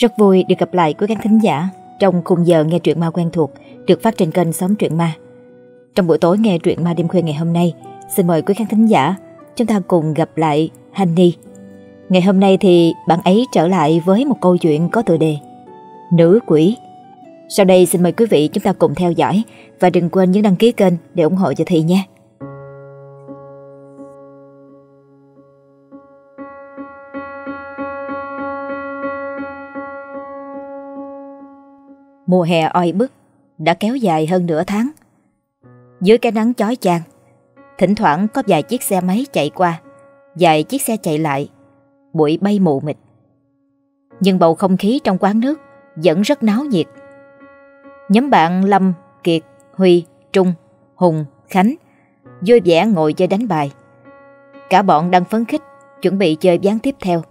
Rất vui được gặp lại quý khán thính giả trong khung giờ nghe truyện ma quen thuộc được phát trên kênh Sống Truyện Ma. Trong buổi tối nghe truyện ma đêm khuya ngày hôm nay, xin mời quý khán thính giả chúng ta cùng gặp lại Honey. Ngày hôm nay thì bạn ấy trở lại với một câu chuyện có tựa đề Nữ quỷ. Sau đây xin mời quý vị chúng ta cùng theo dõi và đừng quên nhấn đăng ký kênh để ủng hộ cho Thị nha. Mùa hè oi bức đã kéo dài hơn nửa tháng. Dưới cái nắng chói chang, thỉnh thoảng có vài chiếc xe máy chạy qua, vài chiếc xe chạy lại, bụi bay mù mịt. Nhưng bầu không khí trong quán nước vẫn rất náo nhiệt. Nhóm bạn Lâm, Kiệt, Huy, Trung, Hùng, Khánh vui vẻ ngồi chơi đánh bài. Cả bọn đang phấn khích chuẩn bị chơi ván tiếp theo.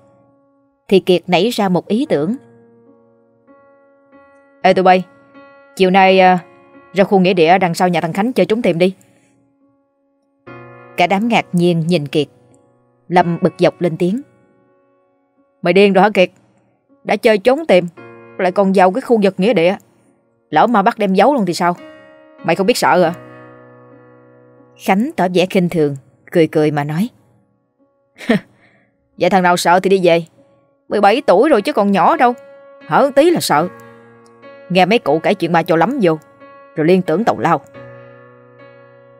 Thì Kiệt nảy ra một ý tưởng Ê tụi bay Chiều nay uh, ra khu nghĩa địa đằng sau nhà thằng Khánh chơi trúng tìm đi. Cả đám ngạc nhiên nhìn Kiệt. Lâm bực dọc lên tiếng. Mày điên rồi hả Kiệt? Đã chơi trốn tìm Lại còn vào cái khu vực nghĩa địa. Lỡ mà bắt đem giấu luôn thì sao? Mày không biết sợ à? Khánh tỏ vẻ khinh thường Cười cười mà nói. Vậy thằng nào sợ thì đi về. 17 tuổi rồi chứ còn nhỏ đâu. Hở tí là sợ. Nghe mấy cụ kể chuyện ma cho lắm vô, Rồi liên tưởng tàu lao.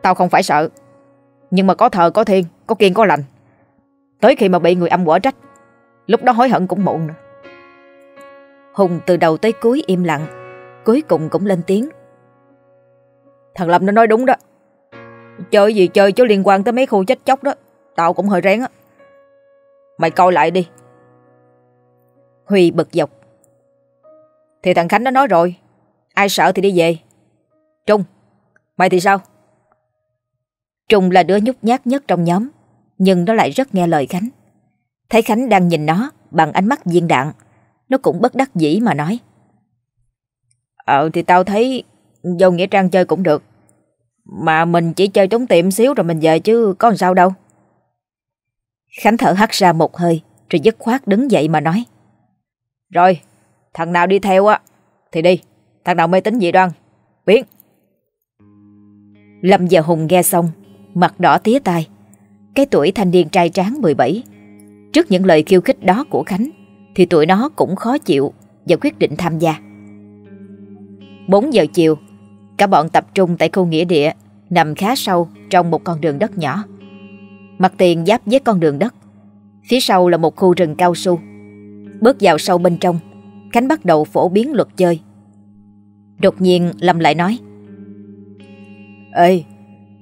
Tao không phải sợ, Nhưng mà có thờ, có thiên Có kiên, có lành. Tới khi mà bị người âm quả trách, Lúc đó hối hận cũng muộn nữa Hùng từ đầu tới cuối im lặng, Cuối cùng cũng lên tiếng. Thằng Lâm nó nói đúng đó. Chơi gì chơi chứ liên quan tới mấy khu chết chóc đó, Tao cũng hơi rén á. Mày coi lại đi. Huy bực dọc thì thằng Khánh nó nói rồi. Ai sợ thì đi về. Trung, Mày thì sao? Trung là đứa nhút nhát nhất trong nhóm, Nhưng nó lại rất nghe lời Khánh. Thấy Khánh đang nhìn nó Bằng ánh mắt viên đạn, Nó cũng bất đắc dĩ mà nói. Ờ thì tao thấy Vô Nghĩa Trang chơi cũng được, Mà mình chỉ chơi trốn tiệm xíu rồi mình về chứ có làm sao đâu. Khánh thở hắt ra một hơi, Rồi dứt khoát đứng dậy mà nói. Rồi Thằng nào đi theo á, Thì đi. Thằng nào mê tính dị đoan, Biến. Lâm và Hùng nghe xong, Mặt đỏ tía tai. Cái tuổi thanh niên trai tráng 17 Trước những lời khiêu khích đó của Khánh, Thì tụi nó cũng khó chịu Và quyết định tham gia. 4 giờ chiều, Cả bọn tập trung tại khu nghĩa địa, Nằm khá sâu trong một con đường đất nhỏ. Mặt tiền giáp với con đường đất, Phía sau là một khu rừng cao su. Bước vào sâu bên trong Khánh bắt đầu phổ biến luật chơi. Đột nhiên Lâm lại nói Ê,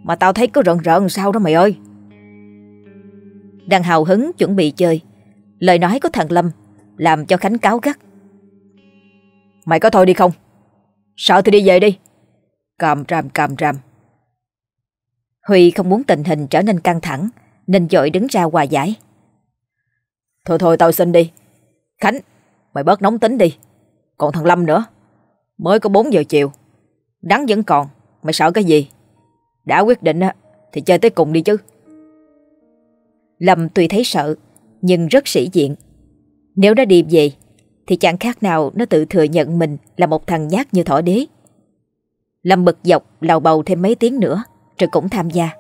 mà tao thấy có rợn rợn sao đó mày ơi. Đang hào hứng chuẩn bị chơi, lời nói của thằng Lâm làm cho Khánh cáo gắt. Mày có thôi đi không? Sợ thì đi về đi. Càm ram càm ram. Huy không muốn tình hình trở nên căng thẳng nên dội đứng ra hòa giải. Thôi thôi tao xin đi. Khánh, Mày bớt nóng tính đi. Còn thằng Lâm nữa. Mới có 4 giờ chiều. Nắng vẫn còn. Mày sợ cái gì? Đã quyết định Thì chơi tới cùng đi chứ. Lâm tuy thấy sợ, Nhưng rất sĩ diện. Nếu nó đi về, Thì chẳng khác nào nó tự thừa nhận mình Là một thằng nhát như thỏ đế. Lâm bực dọc lào bầu thêm mấy tiếng nữa, Rồi cũng tham gia.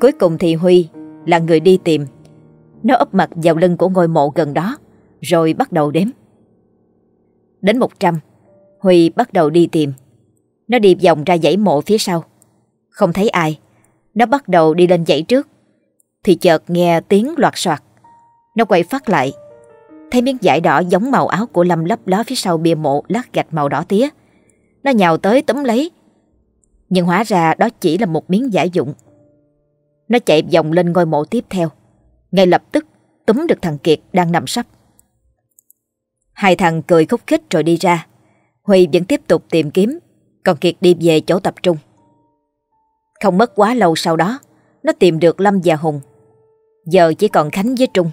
Cuối cùng thì Huy là người đi tìm. Nó ấp mặt vào lưng của ngôi mộ gần đó. Rồi bắt đầu đếm. Đến 100 Huy bắt đầu đi tìm. Nó đi vòng ra dãy mộ phía sau. Không thấy ai. Nó bắt đầu đi lên dãy trước. Thì chợt nghe tiếng loạt soạt. Nó quay phát lại. Thấy miếng vải đỏ giống màu áo của Lâm lấp ló phía sau bia mộ lát gạch màu đỏ tía. Nó nhào tới túm lấy. Nhưng hóa ra đó chỉ là một miếng giải dụng. Nó chạy vòng lên ngôi mộ tiếp theo. Ngay lập tức, túm được thằng Kiệt đang nằm sắp Hai thằng cười khúc khích rồi đi ra. Huy vẫn tiếp tục tìm kiếm, còn Kiệt đi về chỗ tập trung. Không mất quá lâu sau đó, nó tìm được Lâm và Hùng. Giờ chỉ còn Khánh với Trung.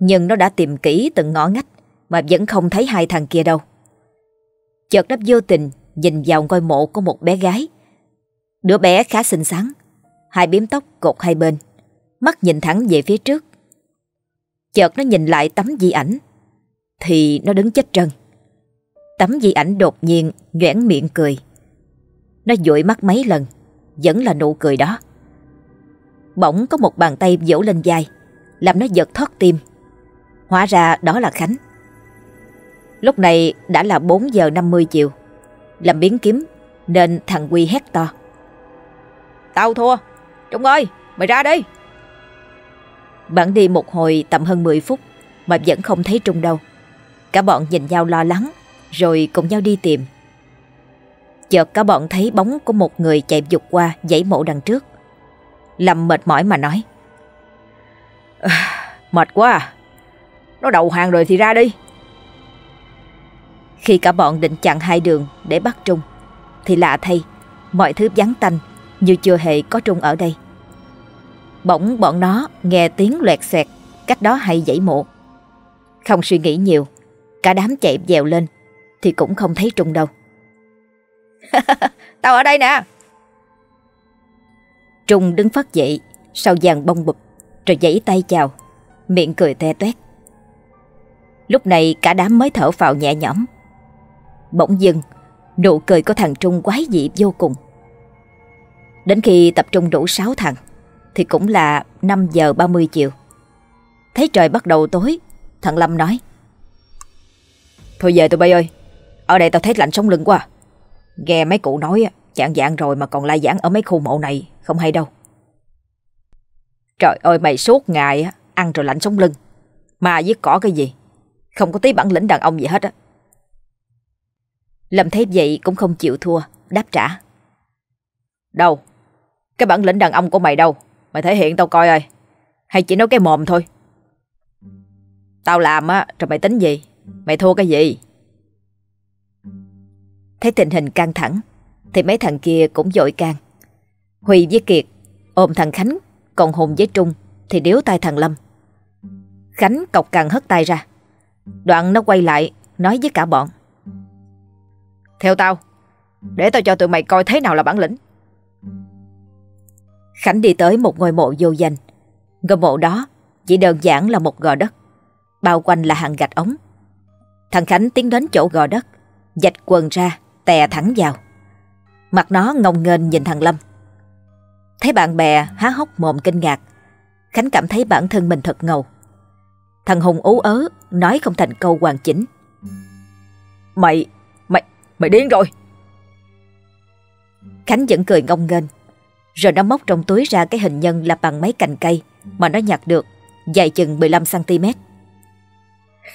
Nhưng nó đã tìm kỹ từng ngõ ngách mà vẫn không thấy hai thằng kia đâu. Chợt đắp vô tình nhìn vào ngôi mộ của một bé gái. Đứa bé khá xinh xắn, hai biếm tóc cột hai bên, mắt nhìn thẳng về phía trước. Chợt nó nhìn lại tấm di ảnh thì nó đứng chết trân Tấm di ảnh đột nhiên nhoẻn miệng cười. Nó dụi mắt mấy lần Vẫn là nụ cười đó. Bỗng có một bàn tay vỗ lên vai Làm nó giật thoát tim. Hóa ra đó là Khánh. Lúc này đã là 4 giờ 50 chiều. Làm biến kiếm Nên thằng Quy hét to. Tao thua. Trung ơi mày ra đi Bạn đi một hồi tầm hơn 10 phút Mà vẫn không thấy Trung đâu Cả bọn nhìn nhau lo lắng Rồi cùng nhau đi tìm. Chợt cả bọn thấy bóng của một người chạy dục qua dãy mộ đằng trước. Lâm mệt mỏi mà nói à, Mệt quá à. Nó đầu hàng rồi thì ra đi. Khi cả bọn định chặn hai đường để bắt Trung Thì lạ thay Mọi thứ vắng tanh Như chưa hề có Trung ở đây. Bỗng bọn nó nghe tiếng loẹt xẹt Cách đó hay dãy mộ. Không suy nghĩ nhiều Cả đám chạy dèo lên Thì cũng không thấy Trung đâu. Tao ở đây nè. Trung đứng phát dậy Sau dàn bông bụp Rồi giãy tay chào Miệng cười te toét. Lúc này cả đám mới thở phào nhẹ nhõm. Bỗng dưng Nụ cười của thằng Trung quái dị vô cùng. Đến khi tập trung đủ 6 thằng Thì cũng là 5 giờ 30 chiều. Thấy trời bắt đầu tối Thằng Lâm nói Thôi về tụi bay ơi. Ở đây tao thấy lạnh sống lưng quá. Nghe mấy cụ nói Chạng dạng rồi mà còn lai giảng ở mấy khu mộ này, Không hay đâu. Trời ơi, mày suốt ngày Ăn rồi lạnh sống lưng. Mà giết cỏ cái gì? Không có tí bản lĩnh đàn ông gì hết á. Lâm thấy vậy cũng không chịu thua, Đáp trả. Đâu? Cái bản lĩnh đàn ông của mày đâu? Mày thể hiện tao coi ơi. Hay chỉ nói cái mồm thôi. Tao làm á, rồi mày tính gì? Mày thua cái gì? Thấy tình hình căng thẳng, Thì mấy thằng kia cũng dội can Huy với Kiệt ôm thằng Khánh, Còn Hùng với Trung Thì điếu tay thằng Lâm. Khánh cọc càng hất tay ra. Đoạn nó quay lại, Nói với cả bọn. Theo tao, Để tao cho tụi mày coi thế nào là bản lĩnh. Khánh đi tới một ngôi mộ vô danh. Ngôi mộ đó chỉ đơn giản là một gò đất, Bao quanh là hàng gạch ống. Thằng Khánh tiến đến chỗ gò đất Dạch quần ra Tè thẳng vào. Mặt nó ngông nghênh nhìn thằng Lâm. Thấy bạn bè há hốc mồm kinh ngạc Khánh cảm thấy bản thân mình thật ngầu. Thằng Hùng ú ớ Nói không thành câu hoàn chỉnh. Mày Mày Mày điên rồi. Khánh vẫn cười ngông nghênh Rồi nó móc trong túi ra cái hình nhân là bằng mấy cành cây Mà nó nhặt được Dài chừng 15cm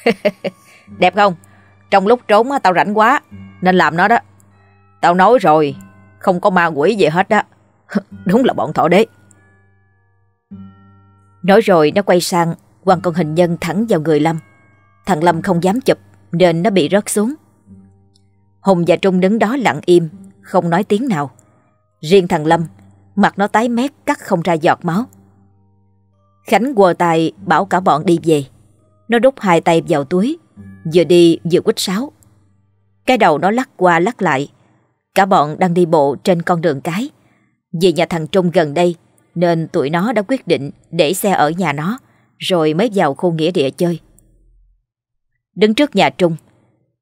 Đẹp không? Trong lúc trốn tao rảnh quá, Nên làm nó đó. Tao nói rồi, Không có ma quỷ gì hết đó Đúng là bọn thọ đế. Nói rồi, nó quay sang, Quăng con hình nhân thẳng vào người Lâm. Thằng Lâm không dám chụp, Nên nó bị rớt xuống. Hùng và Trung đứng đó lặng im, Không nói tiếng nào. Riêng thằng Lâm, Mặt nó tái mét, cắt không ra giọt máu. Khánh quờ tay bảo cả bọn đi về. Nó đút hai tay vào túi Vừa đi vừa quýt sáo. Cái đầu nó lắc qua lắc lại. Cả bọn đang đi bộ trên con đường cái. Vì nhà thằng Trung gần đây, Nên tụi nó đã quyết định để xe ở nhà nó, Rồi mới vào khu nghĩa địa chơi. Đứng trước nhà Trung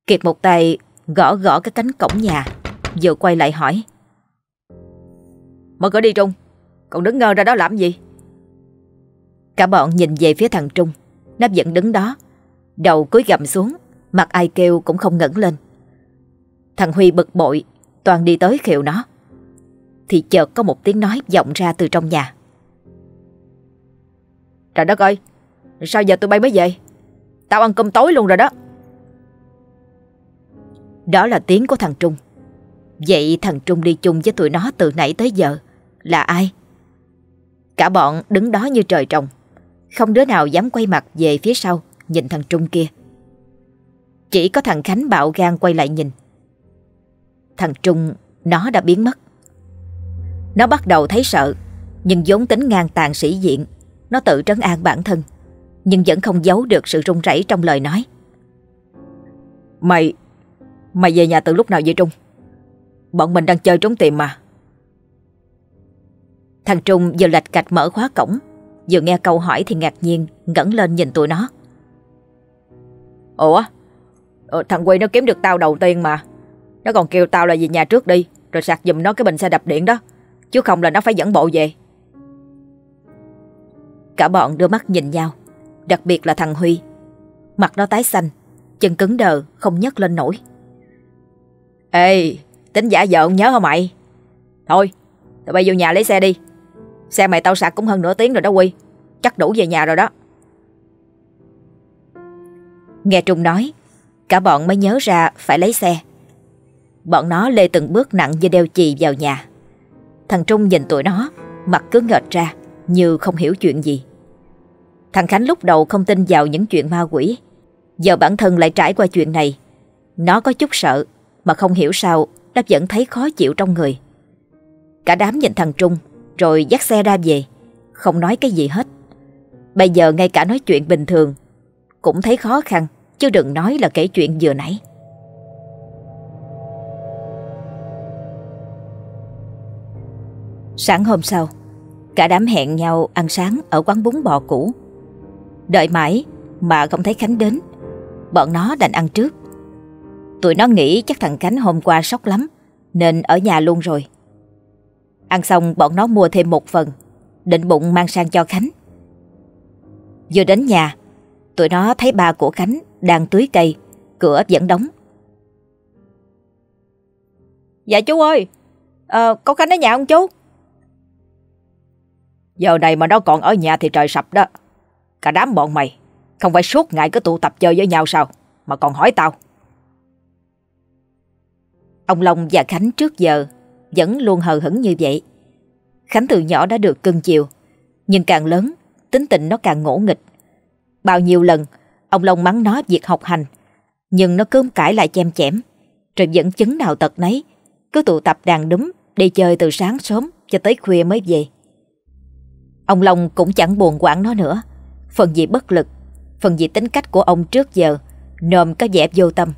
Kiệt một tay gõ gõ cái cánh cổng nhà, Vừa quay lại hỏi. Mở cửa đi Trung, Còn đứng ngơ ra đó làm gì? Cả bọn nhìn về phía thằng Trung, Nó vẫn đứng đó Đầu cúi gầm xuống, Mặt ai kêu cũng không ngẩng lên. Thằng Huy bực bội, Toàn đi tới khiệu nó. Thì chợt có một tiếng nói vọng ra từ trong nhà. Trời đất ơi, Sao giờ tụi bay mới về? Tao ăn cơm tối luôn rồi đó. Đó là tiếng của thằng Trung. Vậy thằng Trung đi chung với tụi nó từ nãy tới giờ Là ai? Cả bọn đứng đó như trời trồng. Không đứa nào dám quay mặt về phía sau. Nhìn thằng Trung kia. Chỉ có thằng Khánh bạo gan quay lại nhìn. Thằng Trung, Nó đã biến mất. Nó bắt đầu thấy sợ, Nhưng vốn tính ngang tàn sĩ diện, Nó tự trấn an bản thân, Nhưng vẫn không giấu được sự run rẩy trong lời nói. Mày Mày về nhà từ lúc nào vậy Trung? Bọn mình đang chơi trốn tìm mà. Thằng Trung vừa lạch cạch mở khóa cổng, Vừa nghe câu hỏi thì ngạc nhiên, ngẩng lên nhìn tụi nó. Ủa? Ờ, Thằng Quy nó kiếm được tao đầu tiên mà. Nó còn kêu tao là về nhà trước đi Rồi sạc giùm nó cái bình xe đạp điện đó. Chứ không là nó phải dẫn bộ về. Cả bọn đưa mắt nhìn nhau Đặc biệt là thằng Huy. Mặt nó tái xanh Chân cứng đờ không nhấc lên nổi. Ê Tính giả vợ nhớ hả mày? Thôi Tụi bay vô nhà lấy xe đi. Xe mày tao sạc cũng hơn nửa tiếng rồi đó Quy. Chắc đủ về nhà rồi đó. Nghe Trung nói, Cả bọn mới nhớ ra phải lấy xe. Bọn nó lê từng bước nặng như đeo chì vào nhà. Thằng Trung nhìn tụi nó, Mặt cứ ngợt ra, Như không hiểu chuyện gì. Thằng Khánh lúc đầu không tin vào những chuyện ma quỷ, Giờ bản thân lại trải qua chuyện này. Nó có chút sợ, Mà không hiểu sao Nó vẫn thấy khó chịu trong người. Cả đám nhìn thằng Trung, Rồi dắt xe ra về, Không nói cái gì hết. Bây giờ ngay cả nói chuyện bình thường cũng thấy khó khăn, Chứ đừng nói là kể chuyện vừa nãy. Sáng hôm sau, Cả đám hẹn nhau ăn sáng Ở quán bún bò cũ. Đợi mãi mà không thấy Khánh đến, Bọn nó đành ăn trước. Tụi nó nghĩ chắc thằng Khánh hôm qua sốc lắm, Nên ở nhà luôn rồi. Ăn xong, bọn nó mua thêm một phần, Định bụng mang sang cho Khánh. Vừa đến nhà Tụi nó thấy ba của Khánh đang tưới cây Cửa vẫn đóng. Dạ chú ơi à, Có Khánh ở nhà không chú? Giờ này mà nó còn ở nhà thì trời sập đó. Cả đám bọn mày Không phải suốt ngày cứ tụ tập chơi với nhau sao? Mà còn hỏi tao. Ông Long và Khánh trước giờ Vẫn luôn hờ hững như vậy. Khánh từ nhỏ đã được cưng chiều Nhưng càng lớn Tính tình nó càng ngỗ nghịch Bao nhiêu lần, Ông Long mắng nó việc học hành. Nhưng nó cơm cãi lại chem chém Rồi vẫn chứng nào tật nấy. Cứ tụ tập đàn đúng Đi chơi từ sáng sớm cho tới khuya mới về. Ông Long cũng chẳng buồn quản nó nữa. Phần gì bất lực, Phần gì tính cách của ông trước giờ, Nôm có vẻ vô tâm.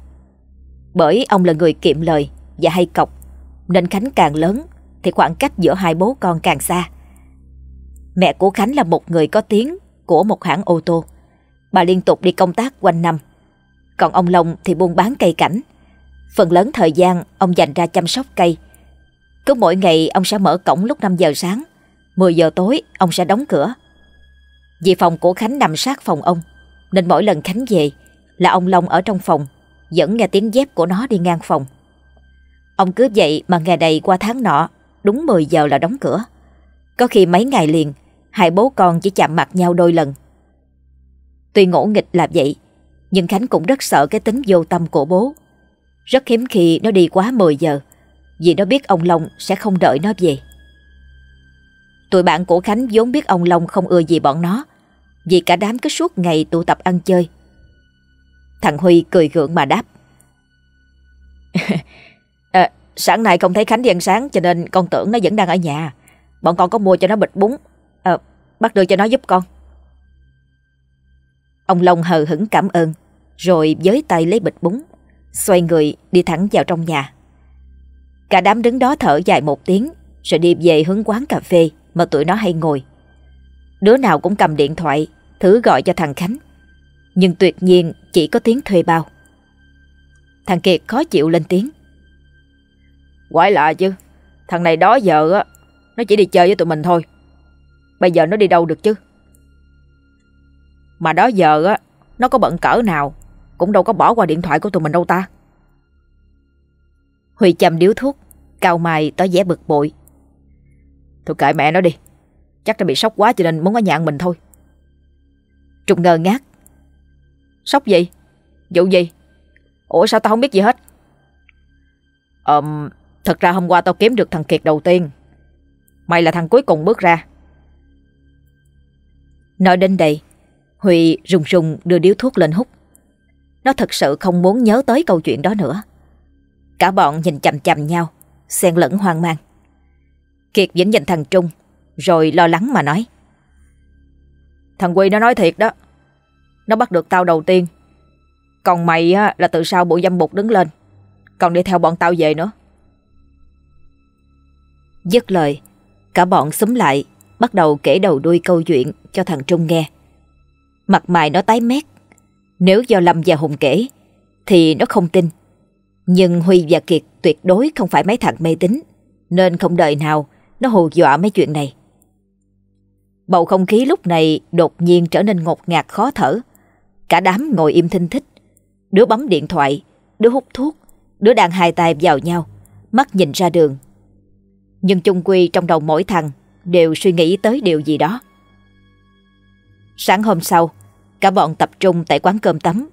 Bởi ông là người kiệm lời Và hay cọc, Nên Khánh càng lớn Thì khoảng cách giữa hai bố con càng xa. Mẹ của Khánh là một người có tiếng Của một hãng ô tô. Bà liên tục đi công tác quanh năm. Còn ông Long thì buôn bán cây cảnh. Phần lớn thời gian, ông dành ra chăm sóc cây. Cứ mỗi ngày, ông sẽ mở cổng lúc 5 giờ sáng. 10 giờ tối, ông sẽ đóng cửa. Vì phòng của Khánh nằm sát phòng ông, Nên mỗi lần Khánh về Là ông Long ở trong phòng Vẫn nghe tiếng dép của nó đi ngang phòng. Ông cứ vậy mà ngày này qua tháng nọ, Đúng 10 giờ là đóng cửa. Có khi mấy ngày liền, Hai bố con chỉ chạm mặt nhau đôi lần. Tuy ngỗ nghịch là vậy Nhưng Khánh cũng rất sợ cái tính vô tâm của bố. Rất hiếm khi nó đi quá 10 giờ Vì nó biết ông Long sẽ không đợi nó về. Tụi bạn của Khánh vốn biết ông Long không ưa gì bọn nó Vì cả đám cứ suốt ngày tụ tập ăn chơi. Thằng Huy cười gượng mà đáp. À, Sáng nay không thấy Khánh đi ăn sáng Cho nên con tưởng nó vẫn đang ở nhà. Bọn con có mua cho nó bịch bún. À, Bắt đưa cho nó giúp con. Ông Long hờ hững cảm ơn, Rồi với tay lấy bịch bún, Xoay người đi thẳng vào trong nhà. Cả đám đứng đó thở dài một tiếng, Rồi đi về hướng quán cà phê Mà tụi nó hay ngồi. Đứa nào cũng cầm điện thoại Thử gọi cho thằng Khánh. Nhưng tuyệt nhiên chỉ có tiếng thuê bao. Thằng Kiệt khó chịu lên tiếng. Quái lạ chứ, Thằng này đó giờ á, Nó chỉ đi chơi với tụi mình thôi. Bây giờ nó đi đâu được chứ? Mà đó giờ á Nó có bận cỡ nào Cũng đâu có bỏ qua điện thoại của tụi mình đâu ta Huy chầm điếu thuốc Cao mày tỏ vẻ bực bội Thôi kệ mẹ nó đi Chắc nó bị sốc quá cho nên muốn ở nhà mình thôi Trung ngờ ngác Sốc gì? Vụ gì? Ủa sao tao không biết gì hết? Ờm, thật ra hôm qua tao kiếm được thằng Kiệt đầu tiên Mày là thằng cuối cùng bước ra Nói đến đây Huy rùng rùng đưa điếu thuốc lên hút. Nó thật sự không muốn nhớ tới câu chuyện đó nữa. Cả bọn nhìn chằm chằm nhau Xen lẫn hoang mang. Kiệt vẫn nhìn thằng Trung Rồi lo lắng mà nói. Thằng Quy nó nói thiệt đó Nó bắt được tao đầu tiên. Còn mày á, là từ sau bộ dâm bụt đứng lên Còn đi theo bọn tao về nữa. Dứt lời Cả bọn xúm lại Bắt đầu kể đầu đuôi câu chuyện cho thằng Trung nghe. Mặt mày nó tái mét. Nếu do Lâm và Hùng kể, Thì nó không tin. Nhưng Huy và Kiệt tuyệt đối không phải mấy thằng mê tín, Nên không đợi nào Nó hù dọa mấy chuyện này. Bầu không khí lúc này đột nhiên trở nên ngột ngạt khó thở. Cả đám ngồi im thinh thích. Đứa bấm điện thoại, Đứa hút thuốc, Đứa đang hai tay vào nhau, Mắt nhìn ra đường. Nhưng chung quy trong đầu mỗi thằng Đều suy nghĩ tới điều gì đó. Sáng hôm sau, Cả bọn tập trung tại quán cơm tắm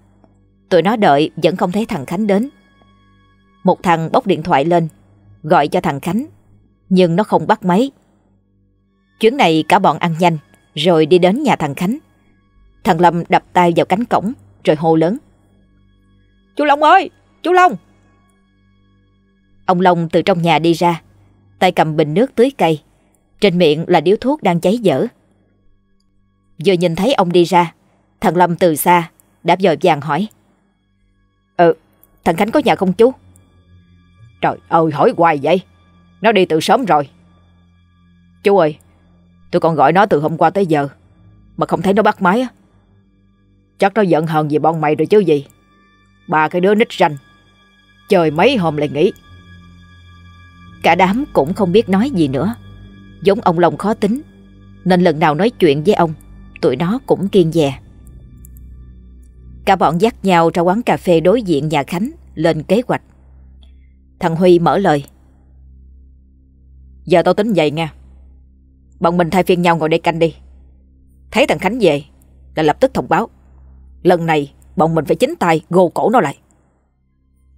Tụi nó đợi vẫn không thấy thằng Khánh đến. Một thằng bóc điện thoại lên, Gọi cho thằng Khánh, Nhưng nó không bắt máy. Chuyến này cả bọn ăn nhanh, Rồi đi đến nhà thằng Khánh. Thằng Lâm đập tay vào cánh cổng, Rồi hô lớn. Chú Long ơi, Chú Long! Ông Long từ trong nhà đi ra, Tay cầm bình nước tưới cây. Trên miệng là điếu thuốc đang cháy dở. Vừa nhìn thấy ông đi ra, Thằng Lâm từ xa Đã vội vàng hỏi. Ừ thằng Khánh có nhà không chú? Trời ơi, hỏi hoài vậy. Nó đi từ sớm rồi. Chú ơi, Tôi còn gọi nó từ hôm qua tới giờ, Mà không thấy nó bắt máy á. Chắc nó giận hờn vì bọn mày rồi chứ gì. Ba cái đứa nít ranh, Chơi mấy hôm lại nghỉ. Cả đám cũng không biết nói gì nữa. Giống ông lòng khó tính, Nên lần nào nói chuyện với ông Tụi nó cũng kiên dè. Cả bọn dắt nhau ra quán cà phê đối diện nhà Khánh, Lên kế hoạch. Thằng Huy mở lời. Giờ tao tính vậy nha. Bọn mình thay phiên nhau ngồi đây canh đi. Thấy thằng Khánh về, Là lập tức thông báo. Lần này, bọn mình phải chính tay gô cổ nó lại.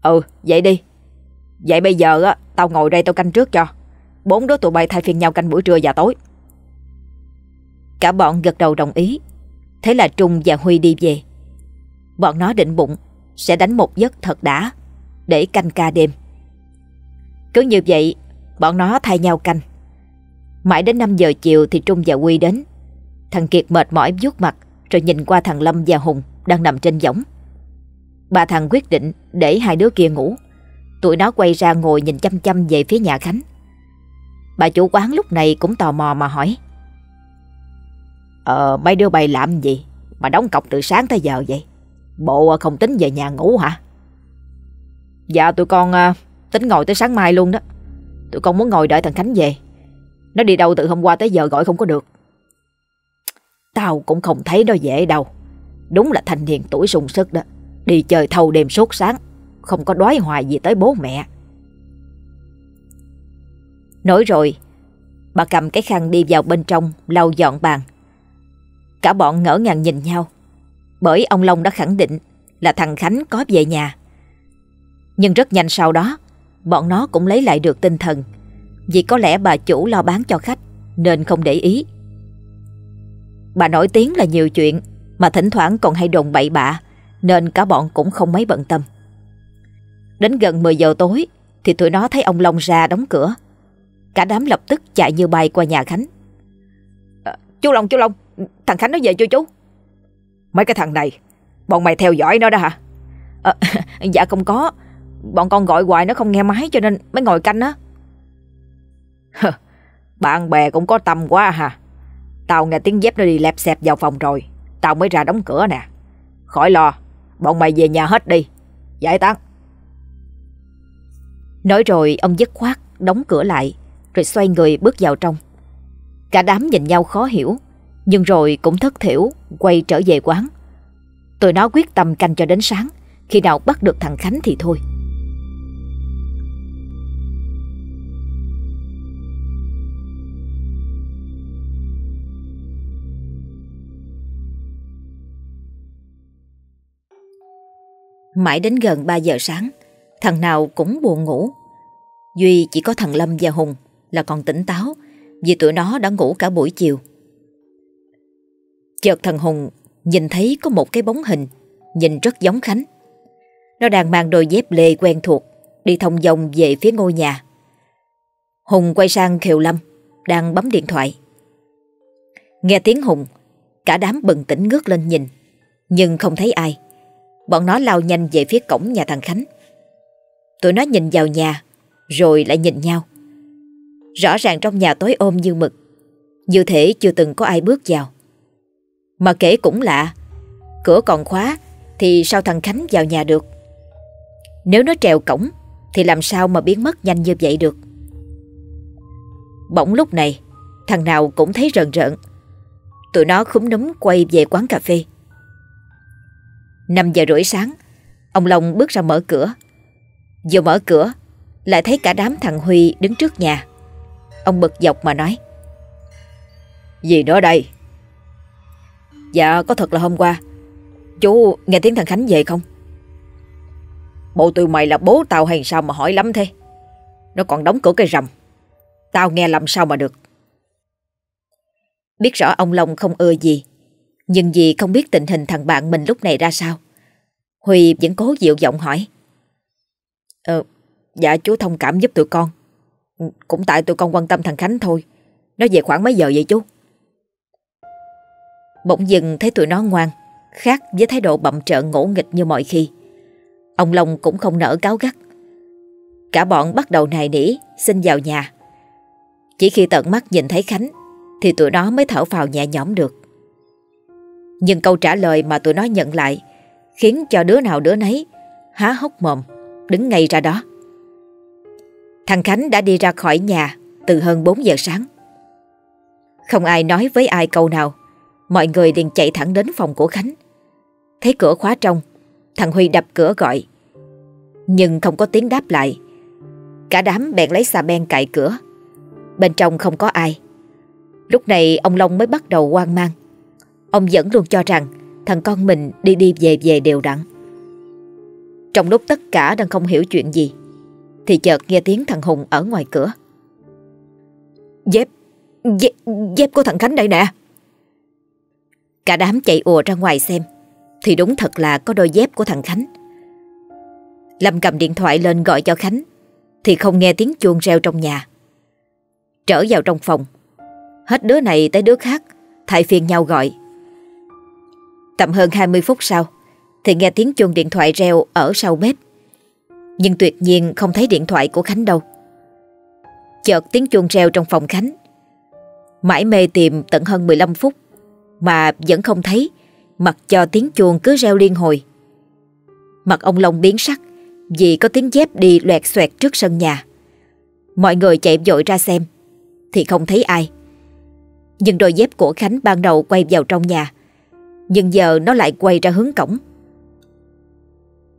Ừ vậy đi. Vậy bây giờ á, Tao ngồi đây tao canh trước cho. Bốn đứa tụi bay thay phiên nhau canh buổi trưa và tối. Cả bọn gật đầu đồng ý. Thế là Trung và Huy đi về. Bọn nó định bụng, Sẽ đánh một giấc thật đã, Để canh ca đêm. Cứ như vậy, Bọn nó thay nhau canh. Mãi đến 5 giờ chiều thì Trung và Huy đến. Thằng Kiệt mệt mỏi vuốt mặt, Rồi nhìn qua thằng Lâm và Hùng Đang nằm trên võng. Ba thằng quyết định để hai đứa kia ngủ. Tụi nó quay ra ngồi nhìn chăm chăm về phía nhà Khánh. Bà chủ quán lúc này cũng tò mò mà hỏi. Ờ mấy đứa bay làm gì? Mà đóng cọc từ sáng tới giờ vậy? Bộ ờ, không tính về nhà ngủ hả? Dạ tụi con ờ, tính ngồi tới sáng mai luôn đó. Tụi con muốn ngồi đợi thằng Khánh về. Nó đi đâu từ hôm qua tới giờ gọi không có được. Tao cũng không thấy nó dễ đâu. Đúng là thanh niên tuổi sung sức đó. Đi chơi thâu đêm suốt sáng. Không có đói hoài gì tới bố mẹ. Nói rồi, Bà cầm cái khăn đi vào bên trong, lau dọn bàn. Cả bọn ngỡ ngàng nhìn nhau. Bởi ông Long đã khẳng định Là thằng Khánh có về nhà. Nhưng rất nhanh sau đó Bọn nó cũng lấy lại được tinh thần. Vì có lẽ bà chủ lo bán cho khách Nên không để ý. Bà nổi tiếng là nhiều chuyện Mà thỉnh thoảng còn hay đồn bậy bạ Nên cả bọn cũng không mấy bận tâm. Đến gần 10 giờ tối Thì tụi nó thấy ông Long ra đóng cửa. Cả đám lập tức chạy như bay qua nhà Khánh. À, Chú Long, chú Long. Thằng Khánh nó về chưa chú? Mấy cái thằng này Bọn mày theo dõi nó đó hả? À, Dạ không có. Bọn con gọi hoài nó không nghe máy cho nên mới ngồi canh á. Bạn bè cũng có tâm quá hả Tao nghe tiếng dép nó đi lẹp xẹp vào phòng rồi Tao mới ra đóng cửa nè. Khỏi lo Bọn mày về nhà hết đi. Giải tán. Nói rồi ông dứt khoát Đóng cửa lại Rồi xoay người bước vào trong. Cả đám nhìn nhau khó hiểu. Nhưng rồi cũng thất thiểu, Quay trở về quán. Tụi nó quyết tâm canh cho đến sáng, Khi nào bắt được thằng Khánh thì thôi. Mãi đến gần 3 giờ sáng, Thằng nào cũng buồn ngủ. Duy chỉ có thằng Lâm và Hùng Là còn tỉnh táo, Vì tụi nó đã ngủ cả buổi chiều. Chợt thần Hùng Nhìn thấy có một cái bóng hình, Nhìn rất giống Khánh. Nó đang mang đôi dép lê quen thuộc, Đi thông dòng về phía ngôi nhà. Hùng quay sang khều Lâm, Đang bấm điện thoại. Nghe tiếng Hùng, Cả đám bừng tỉnh ngước lên nhìn, Nhưng không thấy ai. Bọn nó lao nhanh về phía cổng nhà thằng Khánh. Tụi nó nhìn vào nhà, Rồi lại nhìn nhau. Rõ ràng trong nhà tối ôm như mực, Như thể chưa từng có ai bước vào. Mà kể cũng lạ, Cửa còn khóa Thì sao thằng Khánh vào nhà được? Nếu nó trèo cổng Thì làm sao mà biến mất nhanh như vậy được? Bỗng lúc này, Thằng nào cũng thấy rợn rợn. Tụi nó khúm núm quay về quán cà phê. 5 giờ rưỡi sáng, Ông Long bước ra mở cửa. Vừa mở cửa, Lại thấy cả đám thằng Huy đứng trước nhà. Ông bực dọc mà nói, Gì nữa đây? Dạ có thật là hôm qua. Chú nghe tiếng thằng Khánh về không? Bộ tụi mày là bố tao hay sao mà hỏi lắm thế? Nó còn đóng cửa cây rầm. Tao nghe làm sao mà được. Biết rõ ông Long không ưa gì, Nhưng vì không biết tình hình thằng bạn mình lúc này ra sao, Huy vẫn cố dịu giọng hỏi. Ờ Dạ chú thông cảm giúp tụi con. Cũng tại tụi con quan tâm thằng Khánh thôi. Nó về khoảng mấy giờ vậy chú? Bỗng dừng thấy tụi nó ngoan, Khác với thái độ bậm trợn ngỗ nghịch như mọi khi. Ông Long cũng không nỡ cáo gắt. Cả bọn bắt đầu nài nỉ, Xin vào nhà. Chỉ khi tận mắt nhìn thấy Khánh, Thì tụi nó mới thở phào nhẹ nhõm được. Nhưng câu trả lời mà tụi nó nhận lại Khiến cho đứa nào đứa nấy Há hốc mồm, Đứng ngay ra đó. Thằng Khánh đã đi ra khỏi nhà Từ hơn 4 giờ sáng. Không ai nói với ai câu nào. Mọi người liền chạy thẳng đến phòng của Khánh. Thấy cửa khóa trong Thằng Huy đập cửa gọi. Nhưng không có tiếng đáp lại. Cả đám bèn lấy xà beng cạy cửa. Bên trong không có ai. Lúc này ông Long mới bắt đầu hoang mang. Ông vẫn luôn cho rằng Thằng con mình đi đi về về đều đặn. Trong lúc tất cả đang không hiểu chuyện gì Thì chợt nghe tiếng thằng Hùng ở ngoài cửa. Dép Dép, dép của thằng Khánh đây nè. Cả đám chạy ùa ra ngoài xem. Thì đúng thật là có đôi dép của thằng Khánh. Lâm cầm điện thoại lên gọi cho Khánh, Thì không nghe tiếng chuông reo trong nhà. Trở vào trong phòng, Hết đứa này tới đứa khác, Thay phiên nhau gọi. Tầm hơn 20 phút sau, Thì nghe tiếng chuông điện thoại reo ở sau bếp. Nhưng tuyệt nhiên không thấy điện thoại của Khánh đâu. Chợt tiếng chuông reo trong phòng Khánh, Mãi mê tìm tận hơn 15 phút. Mà vẫn không thấy. Mặc cho tiếng chuông cứ reo liên hồi. Mặt ông Long biến sắc, Vì có tiếng dép đi loẹt xoẹt trước sân nhà. Mọi người chạy vội ra xem, Thì không thấy ai. Nhưng đôi dép của Khánh ban đầu quay vào trong nhà, Nhưng giờ nó lại quay ra hướng cổng.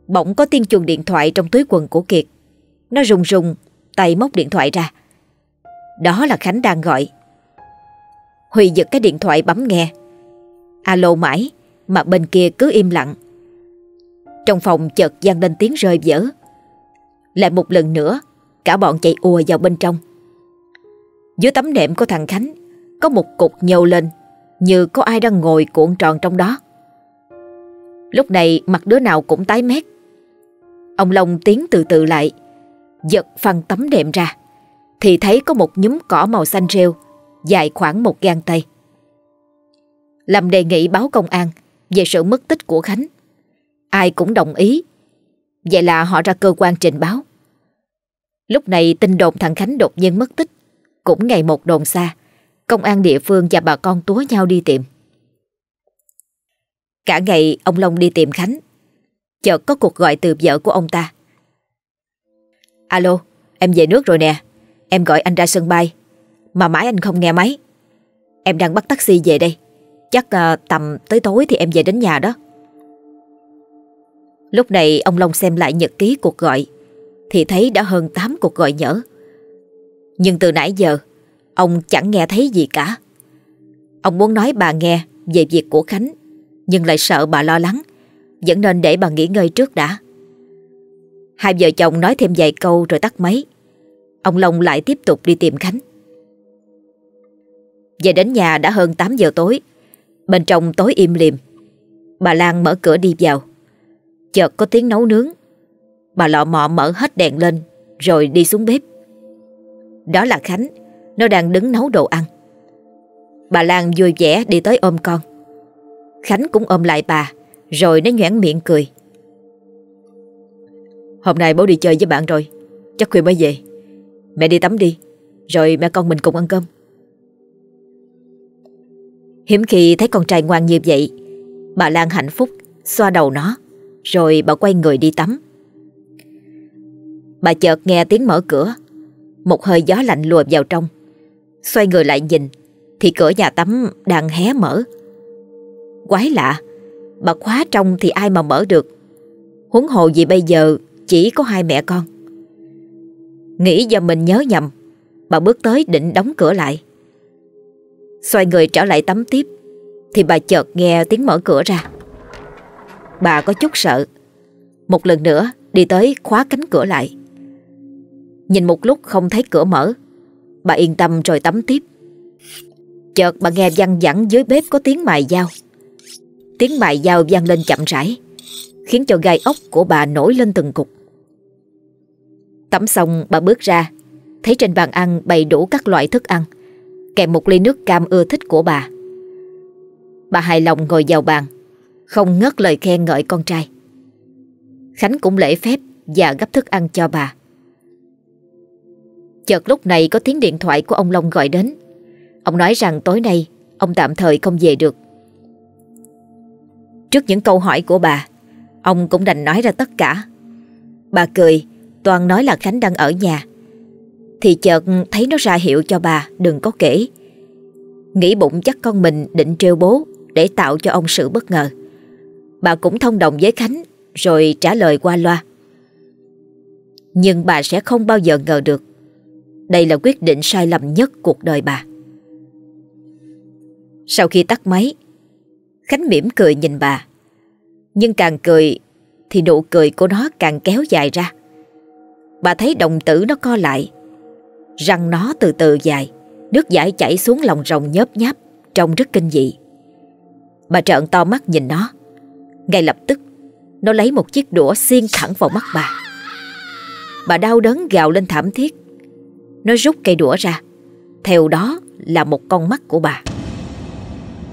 Bỗng có tiếng chuông điện thoại trong túi quần của Kiệt. Nó rùng rùng Tay móc điện thoại ra. Đó là Khánh đang gọi. Huy giật cái điện thoại bấm nghe. Alo mãi, Mà bên kia cứ im lặng. Trong phòng chợt vang lên tiếng rơi vỡ. Lại một lần nữa, Cả bọn chạy ùa vào bên trong. Dưới tấm nệm của thằng Khánh, Có một cục nhầu lên, Như có ai đang ngồi cuộn tròn trong đó. Lúc này, mặt đứa nào cũng tái mét. Ông Long tiến từ từ lại, Giật phăng tấm đệm ra, Thì thấy có một nhúm cỏ màu xanh rêu, Dài khoảng một gang tay làm đề nghị báo công an Về sự mất tích của Khánh. Ai cũng đồng ý. Vậy là họ ra cơ quan trình báo. Lúc này tin đồn thằng Khánh đột nhiên mất tích. Cũng ngày một đồn xa Công an địa phương và bà con túa nhau đi tìm. Cả ngày ông Long đi tìm Khánh. Chợt có cuộc gọi từ vợ của ông ta. Alo, em về nước rồi nè. Em gọi anh ra sân bay. Mà mãi anh không nghe máy. Em đang bắt taxi về đây. Chắc uh, tầm tới tối thì em về đến nhà đó. Lúc này ông Long xem lại nhật ký cuộc gọi Thì thấy đã hơn 8 cuộc gọi nhỡ Nhưng từ nãy giờ Ông chẳng nghe thấy gì cả. Ông muốn nói bà nghe Về việc của Khánh Nhưng lại sợ bà lo lắng Vẫn nên để bà nghỉ ngơi trước đã. Hai vợ chồng nói thêm vài câu rồi tắt máy. Ông Long lại tiếp tục đi tìm Khánh. Về đến nhà đã hơn 8 giờ tối Bên trong tối im lìm. Bà Lan mở cửa đi vào. Chợt có tiếng nấu nướng. Bà lọ mọ mở hết đèn lên, Rồi đi xuống bếp. Đó là Khánh, Nó đang đứng nấu đồ ăn. Bà Lan vui vẻ đi tới ôm con. Khánh cũng ôm lại bà, Rồi nó nhoảng miệng cười. Hôm nay bố đi chơi với bạn rồi, Chắc khuya mới về. Mẹ đi tắm đi, Rồi mẹ con mình cùng ăn cơm. Hiếm khi thấy con trai ngoan như vậy. Bà Lan hạnh phúc, Xoa đầu nó, Rồi bà quay người đi tắm. Bà chợt nghe tiếng mở cửa. Một hơi gió lạnh lùa vào trong. Xoay người lại nhìn, Thì cửa nhà tắm đang hé mở. Quái lạ, Bà khóa trong thì ai mà mở được? Huống hồ gì bây giờ Chỉ có hai mẹ con. Nghĩ do mình nhớ nhầm, Bà bước tới định đóng cửa lại. Xoay người trở lại tắm tiếp. Thì bà chợt nghe tiếng mở cửa ra. Bà có chút sợ. Một lần nữa, đi tới khóa cánh cửa lại. Nhìn một lúc không thấy cửa mở. Bà yên tâm rồi tắm tiếp. Chợt bà nghe văng vẳng dưới bếp có tiếng mài dao. Tiếng mài dao vang lên chậm rãi, Khiến cho gai ốc của bà nổi lên từng cục. Tắm xong, bà bước ra, Thấy trên bàn ăn bày đủ các loại thức ăn. Kèm một ly nước cam ưa thích của bà. Bà hài lòng ngồi vào bàn, Không ngớt lời khen ngợi con trai. Khánh cũng lễ phép Và gấp thức ăn cho bà. Chợt lúc này có tiếng điện thoại của ông Long gọi đến. Ông nói rằng tối nay Ông tạm thời không về được. Trước những câu hỏi của bà, Ông cũng đành nói ra tất cả. Bà cười, Toàn nói là Khánh đang ở nhà. Thì chợt thấy nó ra hiệu cho bà, Đừng có kể. Nghĩ bụng chắc con mình định trêu bố Để tạo cho ông sự bất ngờ. Bà cũng thông đồng với Khánh Rồi trả lời qua loa. Nhưng bà sẽ không bao giờ ngờ được. Đây là quyết định sai lầm nhất cuộc đời bà. Sau khi tắt máy, Khánh mỉm cười nhìn bà. Nhưng càng cười Thì nụ cười của nó càng kéo dài ra. Bà thấy đồng tử nó co lại. Răng nó từ từ dài, Nước giải chảy xuống lòng rồng nhớp nháp Trông rất kinh dị. Bà trợn to mắt nhìn nó. Ngay lập tức, Nó lấy một chiếc đũa xiên thẳng vào mắt bà. Bà đau đớn gào lên thảm thiết. Nó rút cây đũa ra. Theo đó là một con mắt của bà.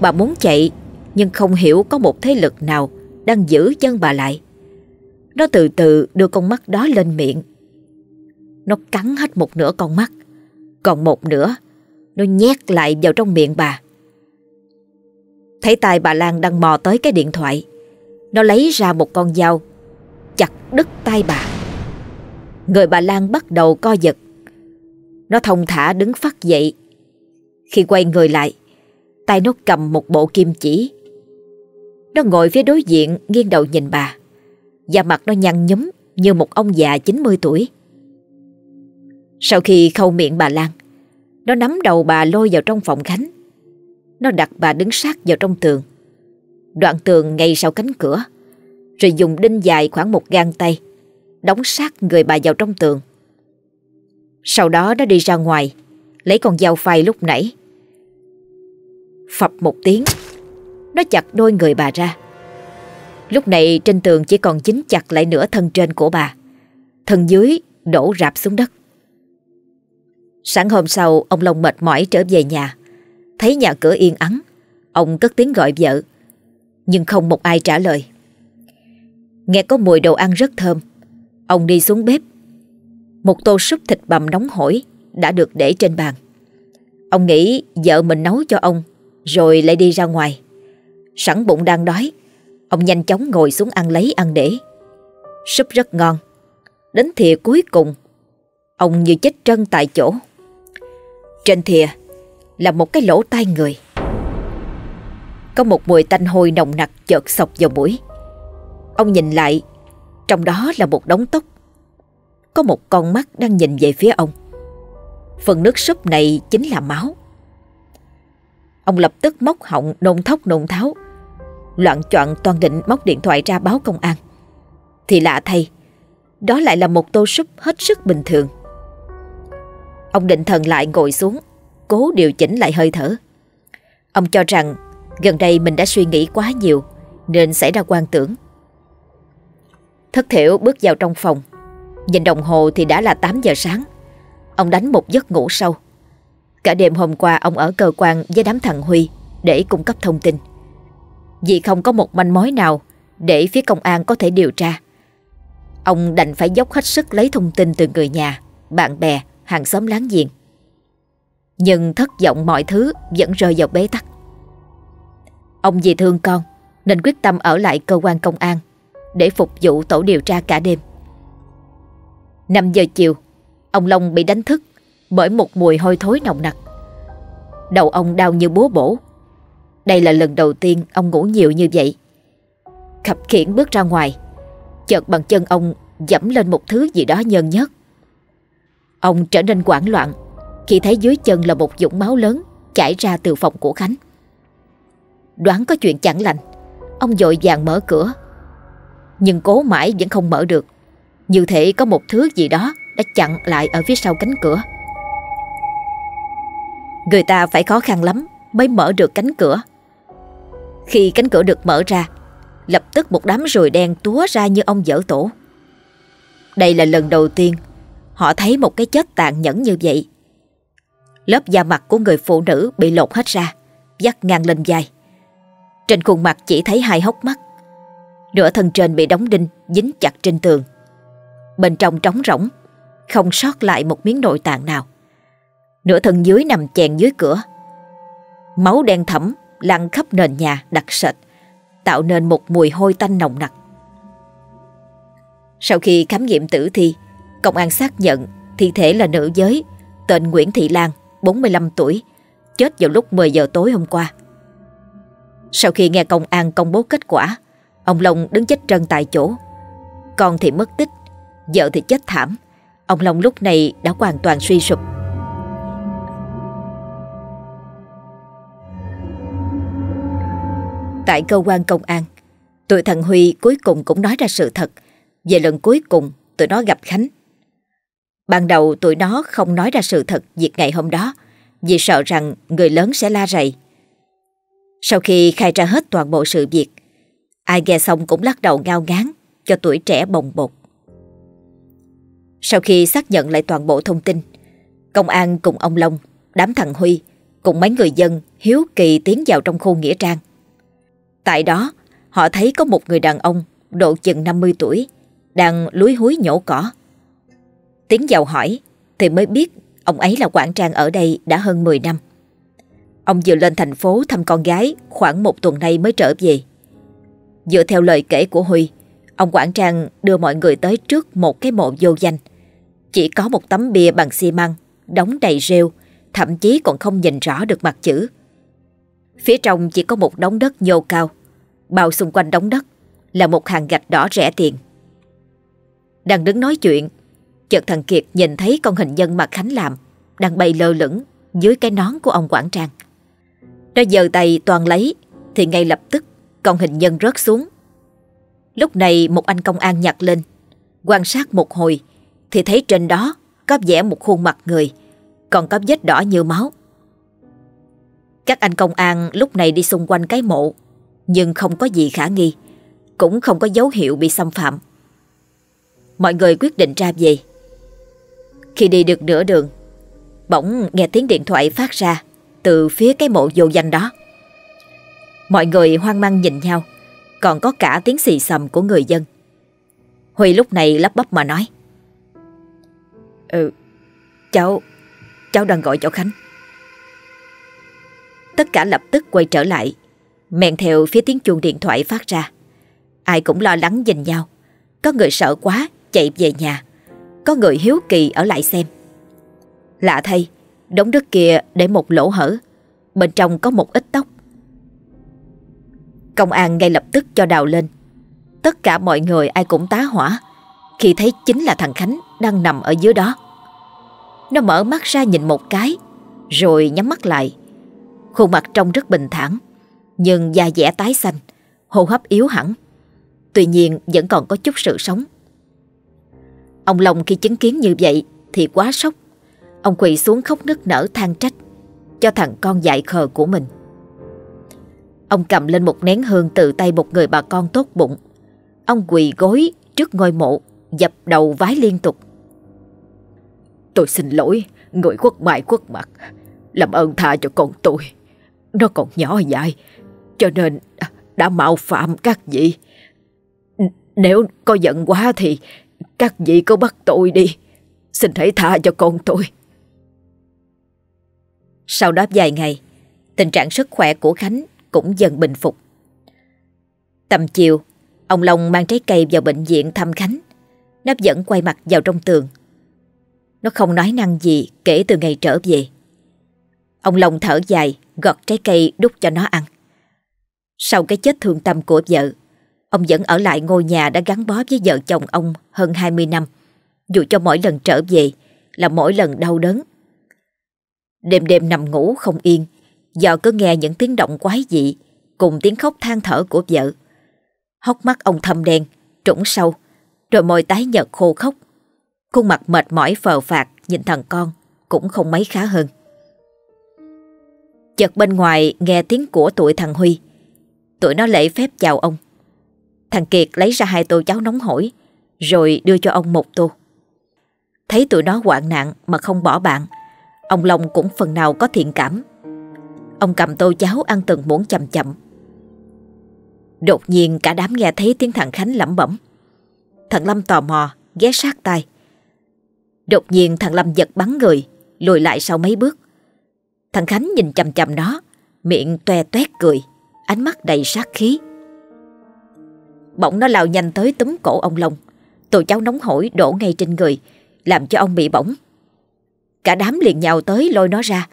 Bà muốn chạy, Nhưng không hiểu có một thế lực nào Đang giữ chân bà lại. Nó từ từ đưa con mắt đó lên miệng. Nó cắn hết một nửa con mắt. Còn một nửa, Nó nhét lại vào trong miệng bà. Thấy tay bà Lan đang mò tới cái điện thoại, Nó lấy ra một con dao, Chặt đứt tay bà. Người bà Lan bắt đầu co giật. Nó thông thả đứng phát dậy. Khi quay người lại, Tay nó cầm một bộ kim chỉ. Nó ngồi phía đối diện, Nghiêng đầu nhìn bà. Da mặt nó nhăn nhúm Như một ông già 90 tuổi. Sau khi khâu miệng bà Lan, Nó nắm đầu bà lôi vào trong phòng Khánh. Nó đặt bà đứng sát vào trong tường. Đoạn tường ngay sau cánh cửa, Rồi dùng đinh dài khoảng một gang tay, Đóng sát người bà vào trong tường. Sau đó nó đi ra ngoài, Lấy con dao phai lúc nãy. Phập một tiếng, Nó chặt đôi người bà ra. Lúc này trên tường chỉ còn dính chặt lại nửa thân trên của bà. Thân dưới đổ rạp xuống đất. Sáng hôm sau, ông Long mệt mỏi trở về nhà. Thấy nhà cửa yên ắng, Ông cất tiếng gọi vợ, Nhưng không một ai trả lời. Nghe có mùi đồ ăn rất thơm, Ông đi xuống bếp. Một tô súp thịt bằm nóng hổi Đã được để trên bàn. Ông nghĩ vợ mình nấu cho ông, Rồi lại đi ra ngoài. Sẵn bụng đang đói, Ông nhanh chóng ngồi xuống ăn lấy ăn để. Súp rất ngon, Đến thìa cuối cùng, Ông như chết trân tại chỗ. Trên thìa, Là một cái lỗ tai người. Có một mùi tanh hôi nồng nặc chợt sọc vào mũi. Ông nhìn lại, Trong đó là một đống tóc. Có một con mắt đang nhìn về phía ông. Phần nước súp này chính là máu. Ông lập tức móc họng nôn thốc nôn tháo, Loạn choạng toàn định móc điện thoại ra báo công an. Thì lạ thay, Đó lại là một tô súp hết sức bình thường. Ông định thần lại ngồi xuống Cố điều chỉnh lại hơi thở. Ông cho rằng Gần đây mình đã suy nghĩ quá nhiều Nên xảy ra quan tưởng. Thất thiểu bước vào trong phòng. Nhìn đồng hồ thì đã là 8 giờ sáng. Ông đánh một giấc ngủ sâu. Cả đêm hôm qua ông ở cơ quan với đám thằng Huy Để cung cấp thông tin. Vì không có một manh mối nào Để phía công an có thể điều tra. Ông đành phải dốc hết sức lấy thông tin từ người nhà Bạn bè, hàng xóm láng giềng Nhưng thất vọng mọi thứ vẫn rơi vào bế tắc Ông vì thương con Nên quyết tâm ở lại cơ quan công an để phục vụ tổ điều tra cả đêm. 5 giờ chiều, ông Long bị đánh thức bởi một mùi hôi thối nồng nặc. Đầu ông đau như búa bổ. Đây là lần đầu tiên ông ngủ nhiều như vậy. Khập khiển bước ra ngoài, chợt bằng chân ông dẫm lên một thứ gì đó nhơn nhớt. Ông trở nên hoảng loạn khi thấy dưới chân là một dũng máu lớn chảy ra từ phòng của Khánh. Đoán có chuyện chẳng lành, ông dội vàng mở cửa. Nhưng cố mãi vẫn không mở được. Như thể có một thứ gì đó đã chặn lại ở phía sau cánh cửa. Người ta phải khó khăn lắm mới mở được cánh cửa. Khi cánh cửa được mở ra, lập tức một đám ruồi đen túa ra như ông dở tổ. Đây là lần đầu tiên họ thấy một cái chết tàn nhẫn như vậy. Lớp da mặt của người phụ nữ bị lột hết ra, dắt ngang lên vai. Trên khuôn mặt chỉ thấy hai hốc mắt. Nửa thân trên bị đóng đinh, dính chặt trên tường. Bên trong trống rỗng, không sót lại một miếng nội tạng nào. Nửa thân dưới nằm chèn dưới cửa. Máu đen thẫm lăn khắp nền nhà đặc sệt, tạo nên một mùi hôi tanh nồng nặc. Sau khi khám nghiệm tử thi, công an xác nhận thi thể là nữ giới, tên Nguyễn Thị Lan, 45 tuổi, chết vào lúc 10 giờ tối hôm qua. Sau khi nghe công an công bố kết quả, ông Long đứng chết trân tại chỗ. Con thì mất tích, vợ thì chết thảm. Ông Long lúc này đã hoàn toàn suy sụp. Tại cơ quan công an, tụi thằng Huy cuối cùng cũng nói ra sự thật về lần cuối cùng tụi nó gặp Khánh. Ban đầu tụi nó không nói ra sự thật việc ngày hôm đó vì sợ rằng người lớn sẽ la rầy. Sau khi khai ra hết toàn bộ sự việc, ai nghe xong cũng lắc đầu ngao ngán cho tuổi trẻ bồng bột. Sau khi xác nhận lại toàn bộ thông tin, công an cùng ông Long, đám thằng Huy cùng mấy người dân hiếu kỳ tiến vào trong khu nghĩa trang. Tại đó, họ thấy có một người đàn ông độ chừng 50 tuổi đang lúi húi nhổ cỏ. Tiến vào hỏi thì mới biết ông ấy là quản trang ở đây đã hơn 10 năm. Ông vừa lên thành phố thăm con gái khoảng một tuần nay mới trở về. Dựa theo lời kể của Huy, ông quản trang đưa mọi người tới trước một cái mộ vô danh. Chỉ có một tấm bia bằng xi măng, đóng đầy rêu, thậm chí còn không nhìn rõ được mặt chữ. Phía trong chỉ có một đống đất nhô cao, bao xung quanh đống đất là một hàng gạch đỏ rẻ tiền. Đang đứng nói chuyện, chợt thằng Kiệt nhìn thấy con hình nhân mà Khánh làm đang bay lơ lửng dưới cái nón của ông quản trang. Nó giơ tay toàn lấy thì ngay lập tức con hình nhân rớt xuống. Lúc này một anh công an nhặt lên, quan sát một hồi thì thấy trên đó có vẽ một khuôn mặt người, còn có vết đỏ như máu. Các anh công an lúc này đi xung quanh cái mộ, nhưng không có gì khả nghi, cũng không có dấu hiệu bị xâm phạm. Mọi người quyết định ra về. Khi đi được nửa đường, bỗng nghe tiếng điện thoại phát ra từ phía cái mộ vô danh đó. Mọi người hoang mang nhìn nhau, còn có cả tiếng xì xầm của người dân. Huy lúc này lắp bắp mà nói. Ừ, cháu, cháu đang gọi cho Khánh. Tất cả lập tức quay trở lại, men theo phía tiếng chuông điện thoại phát ra. Ai cũng lo lắng nhìn nhau. Có người sợ quá, chạy về nhà. Có người hiếu kỳ ở lại xem. Lạ thay, đống đất kia để một lỗ hở, bên trong có một ít tóc. Công an ngay lập tức cho đào lên. Tất cả mọi người ai cũng tá hỏa khi thấy chính là thằng Khánh đang nằm ở dưới đó. Nó mở mắt ra nhìn một cái, rồi nhắm mắt lại. Khuôn mặt trông rất bình thản, nhưng da dẻ tái xanh, hô hấp yếu hẳn. Tuy nhiên vẫn còn có chút sự sống. Ông Long khi chứng kiến như vậy thì quá sốc. Ông quỳ xuống khóc nức nở than trách Cho thằng con dại khờ của mình. Ông cầm lên một nén hương từ tay một người bà con tốt bụng. Ông quỳ gối trước ngôi mộ, Dập đầu vái liên tục. Tôi xin lỗi, Người quốc bại quốc mặt. Làm ơn tha cho con tôi. Nó còn nhỏ dại, Cho nên đã mạo phạm các vị. Nếu có giận quá thì các vị có bắt tôi đi Xin hãy tha cho con tôi sau đó vài ngày, tình trạng sức khỏe của Khánh cũng dần bình phục. Tầm chiều, Ông Long mang trái cây vào bệnh viện thăm Khánh. Nó vẫn quay mặt vào trong tường. Nó không nói năng gì kể từ ngày trở về. Ông Long thở dài, gọt trái cây đút cho nó ăn. Sau cái chết thương tâm của vợ, ông vẫn ở lại ngôi nhà đã gắn bó với vợ chồng ông hơn 20 năm. Dù cho mỗi lần trở về là mỗi lần đau đớn. Đêm đêm nằm ngủ không yên, giờ cứ nghe những tiếng động quái dị cùng tiếng khóc than thở của vợ. Hốc mắt ông thâm đen, trũng sâu, rồi môi tái nhợt khô khóc. Khuôn mặt mệt mỏi phờ phạt nhìn thằng con cũng không mấy khá hơn. Chợt bên ngoài nghe tiếng của tụi thằng Huy. Tụi nó lễ phép chào ông. Thằng Kiệt lấy ra hai tô cháo nóng hổi rồi đưa cho ông một tô. Thấy tụi nó hoạn nạn mà không bỏ bạn, ông Long cũng phần nào có thiện cảm. Ông cầm tô cháo ăn từng muỗng chậm chậm. Đột nhiên cả đám nghe thấy tiếng thằng Khánh lẩm bẩm. Thằng Lâm tò mò, ghé sát tai. Đột nhiên thằng Lâm giật bắn người, lùi lại sau mấy bước. Thằng Khánh nhìn chầm chầm nó, miệng toe toét cười, ánh mắt đầy sát khí. Bỗng nó lao nhanh tới túm cổ ông Long. Tụi cháu nóng hổi đổ ngay trên người, làm cho ông bị bỏng. Cả đám liền nhào tới lôi nó ra.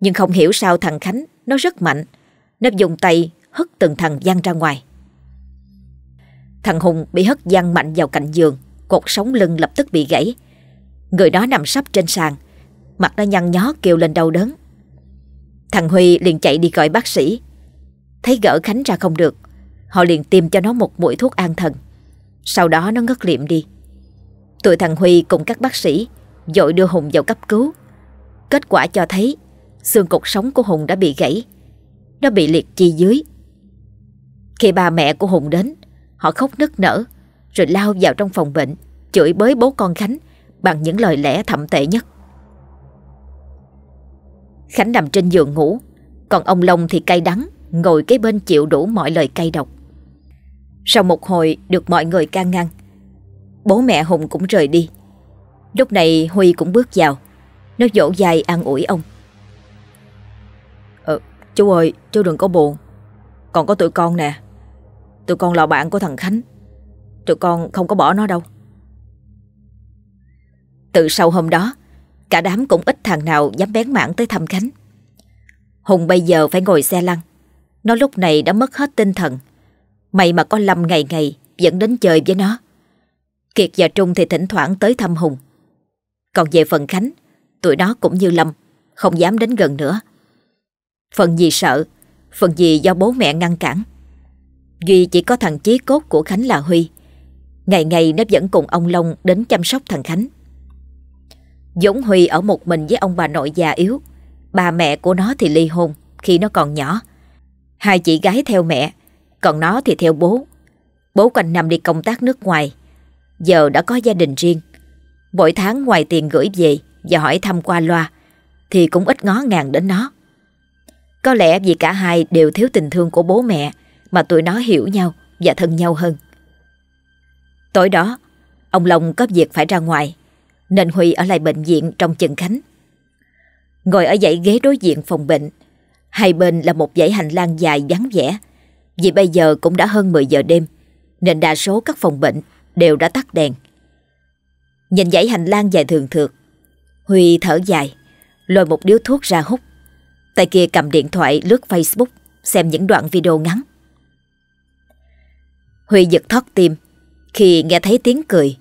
Nhưng không hiểu sao thằng Khánh nó rất mạnh. Nó dùng tay hất từng thằng văng ra ngoài. Thằng Hùng bị hất văng mạnh vào cạnh giường, cột sống lưng lập tức bị gãy. Người đó nằm sắp trên sàn, mặt nó nhăn nhó kêu lên đau đớn. Thằng Huy liền chạy đi gọi bác sĩ. Thấy gỡ Khánh ra không được, họ liền tiêm cho nó một mũi thuốc an thần. Sau đó nó ngất liệm đi. Tụi thằng Huy cùng các bác sĩ dội đưa Hùng vào cấp cứu. Kết quả cho thấy xương cột sống của Hùng đã bị gãy. Nó bị liệt chi dưới. Khi ba mẹ của Hùng đến, họ khóc nức nở rồi lao vào trong phòng bệnh chửi bới bố con Khánh bằng những lời lẽ thậm tệ nhất. Khánh nằm trên giường ngủ, còn ông Long thì cay đắng ngồi kế bên chịu đủ mọi lời cay độc. Sau một hồi được mọi người can ngăn, Bố mẹ Hùng cũng rời đi. Lúc này Huy cũng bước vào. Nó dỗ dài an ủi ông. Ờ chú ơi chú đừng có buồn. Còn có tụi con nè. Tụi con là bạn của thằng Khánh. Tụi con không có bỏ nó đâu. Từ sau hôm đó Cả đám cũng ít thằng nào dám bén mảng tới thăm Khánh. Hùng bây giờ phải ngồi xe lăn. Nó lúc này đã mất hết tinh thần May mà có Lâm ngày ngày Vẫn đến chơi với nó Kiệt và Trung thì thỉnh thoảng tới thăm Hùng. Còn về phần Khánh, tụi nó cũng như Lâm, không dám đến gần nữa. Phần gì sợ, phần gì do bố mẹ ngăn cản. Duy chỉ có thằng chí cốt của Khánh là Huy. Ngày ngày nó vẫn cùng ông Long đến chăm sóc thằng Khánh. Dũng Huy ở một mình với ông bà nội già yếu. Bà mẹ của nó thì ly hôn khi nó còn nhỏ. Hai chị gái theo mẹ, còn nó thì theo bố. Bố quanh năm đi công tác nước ngoài giờ đã có gia đình riêng. Mỗi tháng ngoài tiền gửi về và hỏi thăm qua loa, thì cũng ít ngó ngàng đến nó. Có lẽ vì cả hai đều thiếu tình thương của bố mẹ mà tụi nó hiểu nhau và thân nhau hơn. Tối đó, ông Long có việc phải ra ngoài, nên Huy ở lại bệnh viện trong chừng Khánh. Ngồi ở dãy ghế đối diện phòng bệnh, hai bên là một dãy hành lang dài vắng vẻ. Vì bây giờ cũng đã hơn 10 giờ đêm, nên đa số các phòng bệnh đều đã tắt đèn. Nhìn dãy hành lang dài thường thượt, Huy thở dài, lôi một điếu thuốc ra hút. Tay kia cầm điện thoại lướt Facebook, xem những đoạn video ngắn. Huy giật thót tim khi nghe thấy tiếng cười.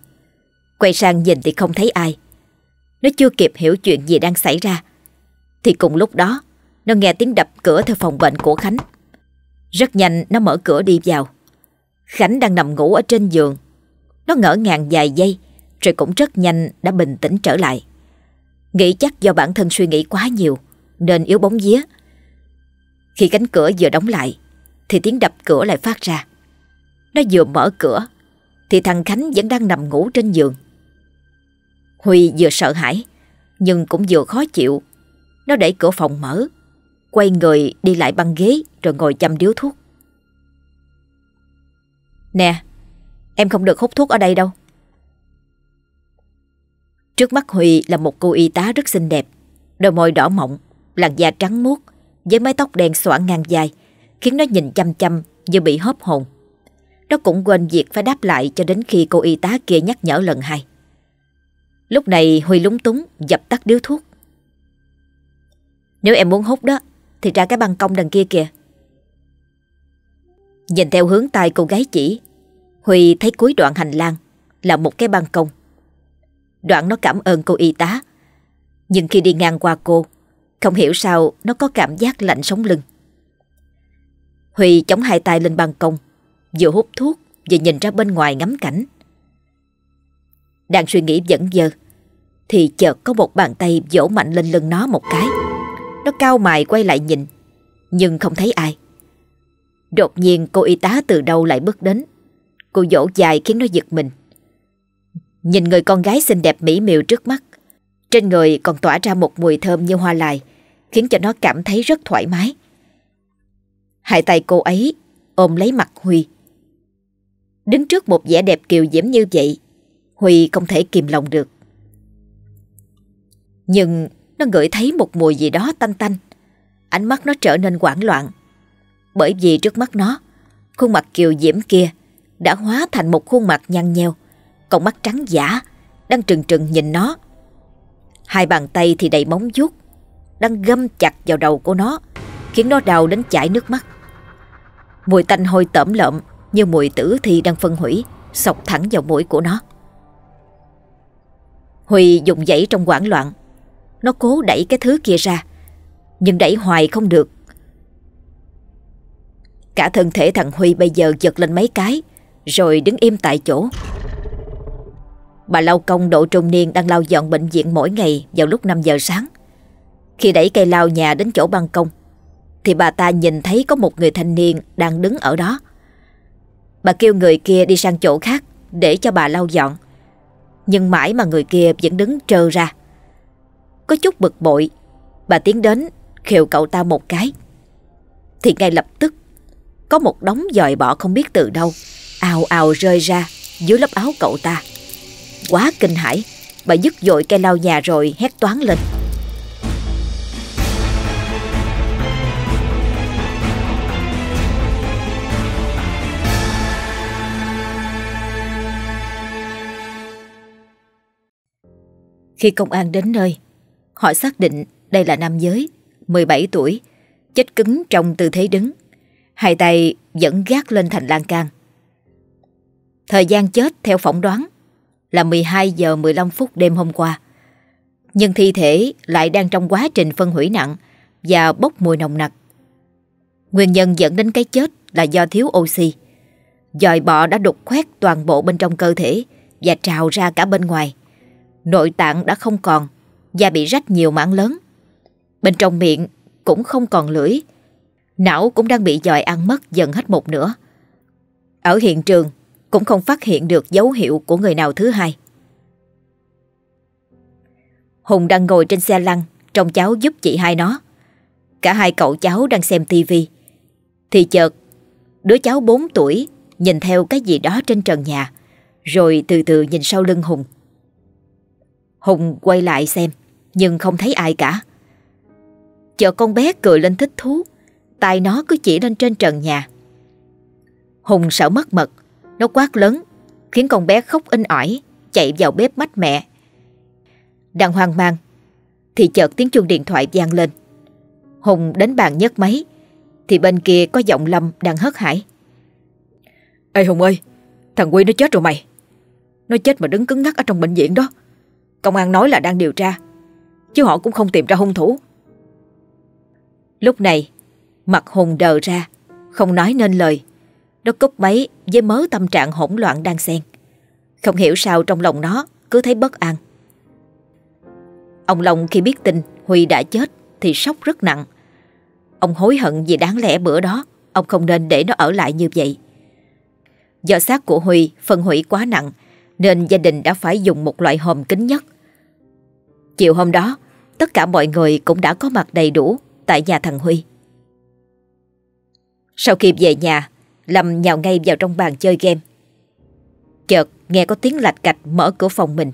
Quay sang nhìn thì không thấy ai. Nó chưa kịp hiểu chuyện gì đang xảy ra. Thì cùng lúc đó, nó nghe tiếng đập cửa theo phòng bệnh của Khánh. Rất nhanh, nó mở cửa đi vào. Khánh đang nằm ngủ ở trên giường. Nó ngỡ ngàng vài giây, Rồi cũng rất nhanh đã bình tĩnh trở lại. Nghĩ chắc do bản thân suy nghĩ quá nhiều, Nên yếu bóng vía. Khi cánh cửa vừa đóng lại, Thì tiếng đập cửa lại phát ra. Nó vừa mở cửa, Thì thằng Khánh vẫn đang nằm ngủ trên giường. Huy vừa sợ hãi, Nhưng cũng vừa khó chịu. Nó đẩy cửa phòng mở. Quay người đi lại băng ghế Rồi ngồi chăm điếu thuốc Nè, Em không được hút thuốc ở đây đâu Trước mắt Huy là một cô y tá rất xinh đẹp Đôi môi đỏ mọng, Làn da trắng muốt, Với mái tóc đen xõa ngang dài, Khiến nó nhìn chăm chăm như bị hớp hồn Nó cũng quên việc phải đáp lại cho đến khi cô y tá kia nhắc nhở lần hai. Lúc này Huy lúng túng, dập tắt điếu thuốc. Nếu em muốn hút đó thì ra cái ban công đằng kia kìa. Nhìn theo hướng tay cô gái chỉ, Huy thấy cuối đoạn hành lang là một cái ban công. Đoạn nó cảm ơn cô y tá. Nhưng khi đi ngang qua cô, không hiểu sao nó có cảm giác lạnh sống lưng. Huy chống hai tay lên ban công, vừa hút thuốc vừa nhìn ra bên ngoài ngắm cảnh. Đang suy nghĩ dẫn dơ, thì chợt có một bàn tay vỗ mạnh lên lưng nó một cái. Nó cao mày quay lại nhìn, nhưng không thấy ai. Đột nhiên cô y tá từ đâu lại bước đến. Cô dỗ dài khiến nó giật mình. Nhìn người con gái xinh đẹp mỹ miều trước mắt, trên người còn tỏa ra một mùi thơm như hoa lài, khiến cho nó cảm thấy rất thoải mái. Hai tay cô ấy ôm lấy mặt Huy. Đứng trước một vẻ đẹp kiều diễm như vậy, Huy không thể kìm lòng được. Nhưng nó ngửi thấy một mùi gì đó tanh tanh. Ánh mắt nó trở nên hoảng loạn. Bởi vì trước mắt nó, khuôn mặt kiều diễm kia đã hóa thành một khuôn mặt nhăn nheo, còn mắt trắng giả, đang trừng trừng nhìn nó. Hai bàn tay thì đầy móng vuốt, đang găm chặt vào đầu của nó, khiến nó đau đến chảy nước mắt. Mùi tanh hôi tẩm lợm như mùi tử thi đang phân hủy, sọc thẳng vào mũi của nó. Huy dùng dãy trong quảng loạn, nó cố đẩy cái thứ kia ra, nhưng đẩy hoài không được. Cả thân thể thằng Huy bây giờ giật lên mấy cái, rồi đứng im tại chỗ. Bà lau công độ trung niên đang lau dọn bệnh viện mỗi ngày vào lúc 5 giờ sáng. Khi đẩy cây lau nhà đến chỗ ban công, thì bà ta nhìn thấy có một người thanh niên đang đứng ở đó. Bà kêu người kia đi sang chỗ khác để cho bà lau dọn. Nhưng mãi mà người kia vẫn đứng trơ ra. Có chút bực bội, bà tiến đến khều cậu ta một cái. Thì ngay lập tức có một đống dòi bọ không biết từ đâu ào ào rơi ra dưới lớp áo cậu ta. Quá kinh hãi, bà dứt dội cây lau nhà rồi hét toán lên. Khi công an đến nơi, họ xác định đây là nam giới, 17 tuổi, chết cứng trong tư thế đứng. Hai tay vẫn gác lên thành lan can. Thời gian chết theo phỏng đoán là 12 giờ 15 phút đêm hôm qua. Nhưng thi thể lại đang trong quá trình phân hủy nặng và bốc mùi nồng nặc. Nguyên nhân dẫn đến cái chết là do thiếu oxy. Dòi bọ đã đục khoét toàn bộ bên trong cơ thể và trào ra cả bên ngoài. Nội tạng đã không còn da bị rách nhiều mảng lớn. Bên trong miệng cũng không còn lưỡi. Não cũng đang bị dòi ăn mất dần hết một nửa. Ở hiện trường cũng không phát hiện được dấu hiệu của người nào thứ hai. Hùng đang ngồi trên xe lăn trông cháu giúp chị hai nó. Cả hai cậu cháu đang xem tivi Thì chợt, Đứa cháu 4 tuổi Nhìn theo cái gì đó trên trần nhà, Rồi từ từ nhìn sau lưng Hùng Hùng quay lại xem nhưng không thấy ai cả. Chờ con bé cười lên thích thú tay nó cứ chỉ lên trên trần nhà. Hùng sợ mất mật, Nó quát lớn, Khiến con bé khóc in ỏi, Chạy vào bếp mách mẹ. Đang hoang mang, Thì chợt tiếng chuông điện thoại vang lên. Hùng đến bàn nhấc máy, Thì bên kia có giọng Lâm đang hớt hải. Ê Hùng ơi, Thằng Quy nó chết rồi mày. Nó chết mà đứng cứng ngắc ở trong bệnh viện đó. Công an nói là đang điều tra. Chứ họ cũng không tìm ra hung thủ. Lúc này, Mặt Hùng đờ ra, Không nói nên lời. Nó cúp máy với mớ tâm trạng hỗn loạn đang xen. Không hiểu sao trong lòng nó Cứ thấy bất an. Ông Long khi biết tin Huy đã chết Thì sốc rất nặng. Ông hối hận vì đáng lẽ bữa đó, Ông không nên để nó ở lại như vậy. Do xác của Huy phân hủy quá nặng, Nên gia đình đã phải dùng một loại hòm kính nhất Chiều hôm đó, Tất cả mọi người cũng đã có mặt đầy đủ Tại nhà thằng Huy. Sau khi về nhà, Lâm nhào ngay vào trong bàn chơi game. Chợt nghe có tiếng lạch cạch mở cửa phòng mình.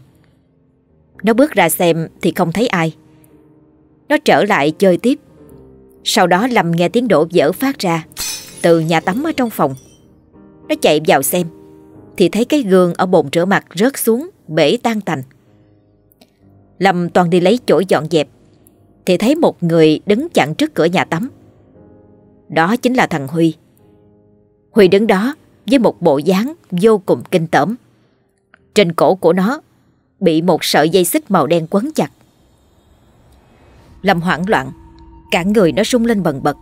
Nó bước ra xem thì không thấy ai. Nó trở lại chơi tiếp. Sau đó Lâm nghe tiếng đổ vỡ phát ra Từ nhà tắm ở trong phòng. Nó chạy vào xem Thì thấy cái gương ở bồn rửa mặt rớt xuống, Bể tan tành. Lâm toàn đi lấy chỗ dọn dẹp Thì thấy một người đứng chặn trước cửa nhà tắm Đó chính là thằng Huy Huy đứng đó với một bộ dáng vô cùng kinh tởm. Trên cổ của nó bị một sợi dây xích màu đen quấn chặt. Lâm hoảng loạn, cả người nó rung lên bần bật.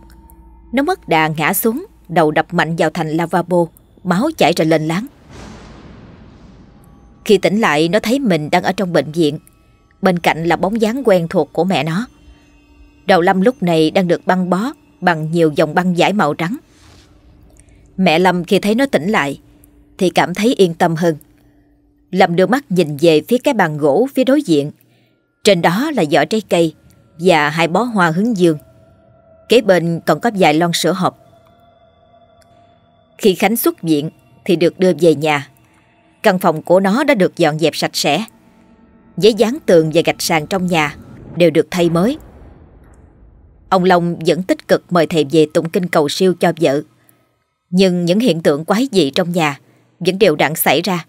Nó mất đà ngã xuống, đầu đập mạnh vào thành lavabo, máu chảy ra lên láng. Khi tỉnh lại nó thấy mình đang ở trong bệnh viện, bên cạnh là bóng dáng quen thuộc của mẹ nó. Đầu Lâm lúc này đang được băng bó bằng nhiều dòng băng giải màu trắng. Mẹ Lâm khi thấy nó tỉnh lại thì cảm thấy yên tâm hơn. Lâm đưa mắt nhìn về phía cái bàn gỗ phía đối diện. Trên đó là giỏ trái cây và hai bó hoa hướng dương. Kế bên còn có vài lon sữa hộp. Khi Khánh xuất viện thì được đưa về nhà. Căn phòng của nó đã được dọn dẹp sạch sẽ. Giấy dán tường và gạch sàn trong nhà đều được thay mới. Ông Long vẫn tích cực mời thầy về tụng kinh cầu siêu cho vợ. Nhưng những hiện tượng quái dị trong nhà vẫn đều đặn xảy ra.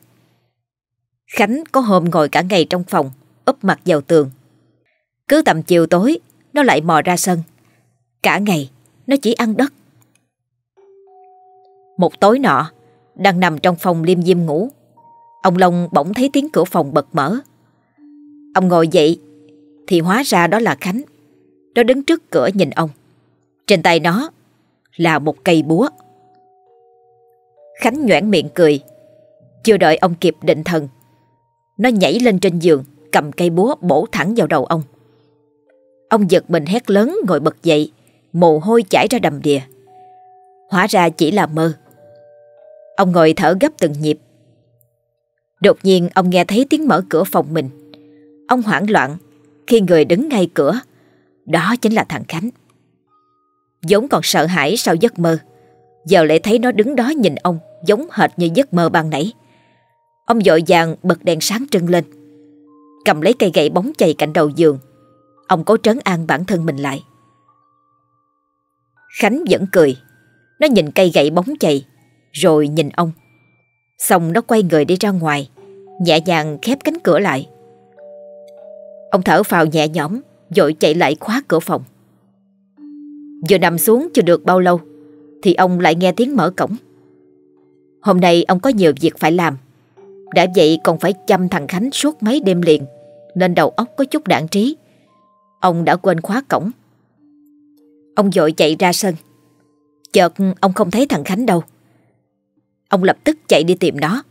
Khánh có hôm ngồi cả ngày trong phòng, úp mặt vào tường. Cứ tầm chiều tối, nó lại mò ra sân. Cả ngày, nó chỉ ăn đất. Một tối nọ, đang nằm trong phòng liêm diêm ngủ. Ông Long bỗng thấy tiếng cửa phòng bật mở. Ông ngồi dậy, thì hóa ra đó là Khánh. Nó đứng trước cửa nhìn ông. Trên tay nó là một cây búa. Khánh nhoảng miệng cười. Chưa đợi ông kịp định thần. Nó nhảy lên trên giường, cầm cây búa bổ thẳng vào đầu ông. Ông giật mình hét lớn ngồi bật dậy, mồ hôi chảy ra đầm đìa. Hóa ra chỉ là mơ. Ông ngồi thở gấp từng nhịp. Đột nhiên ông nghe thấy tiếng mở cửa phòng mình. Ông hoảng loạn khi người đứng ngay cửa. Đó chính là thằng Khánh. Giống còn sợ hãi sau giấc mơ. Giờ lại thấy nó đứng đó nhìn ông giống hệt như giấc mơ ban nãy. Ông dội vàng bật đèn sáng trưng lên. Cầm lấy cây gậy bóng chày cạnh đầu giường. Ông cố trấn an bản thân mình lại. Khánh vẫn cười. Nó nhìn cây gậy bóng chày, rồi nhìn ông. Xong nó quay người đi ra ngoài, nhẹ nhàng khép cánh cửa lại. Ông thở phào nhẹ nhõm, rồi chạy lại khóa cửa phòng. Vừa nằm xuống chưa được bao lâu, thì ông lại nghe tiếng mở cổng. Hôm nay ông có nhiều việc phải làm. Đã vậy còn phải chăm thằng Khánh suốt mấy đêm liền, nên đầu óc có chút đạn trí. Ông đã quên khóa cổng. Ông dội chạy ra sân. Chợt ông không thấy thằng Khánh đâu. Ông lập tức chạy đi tìm nó.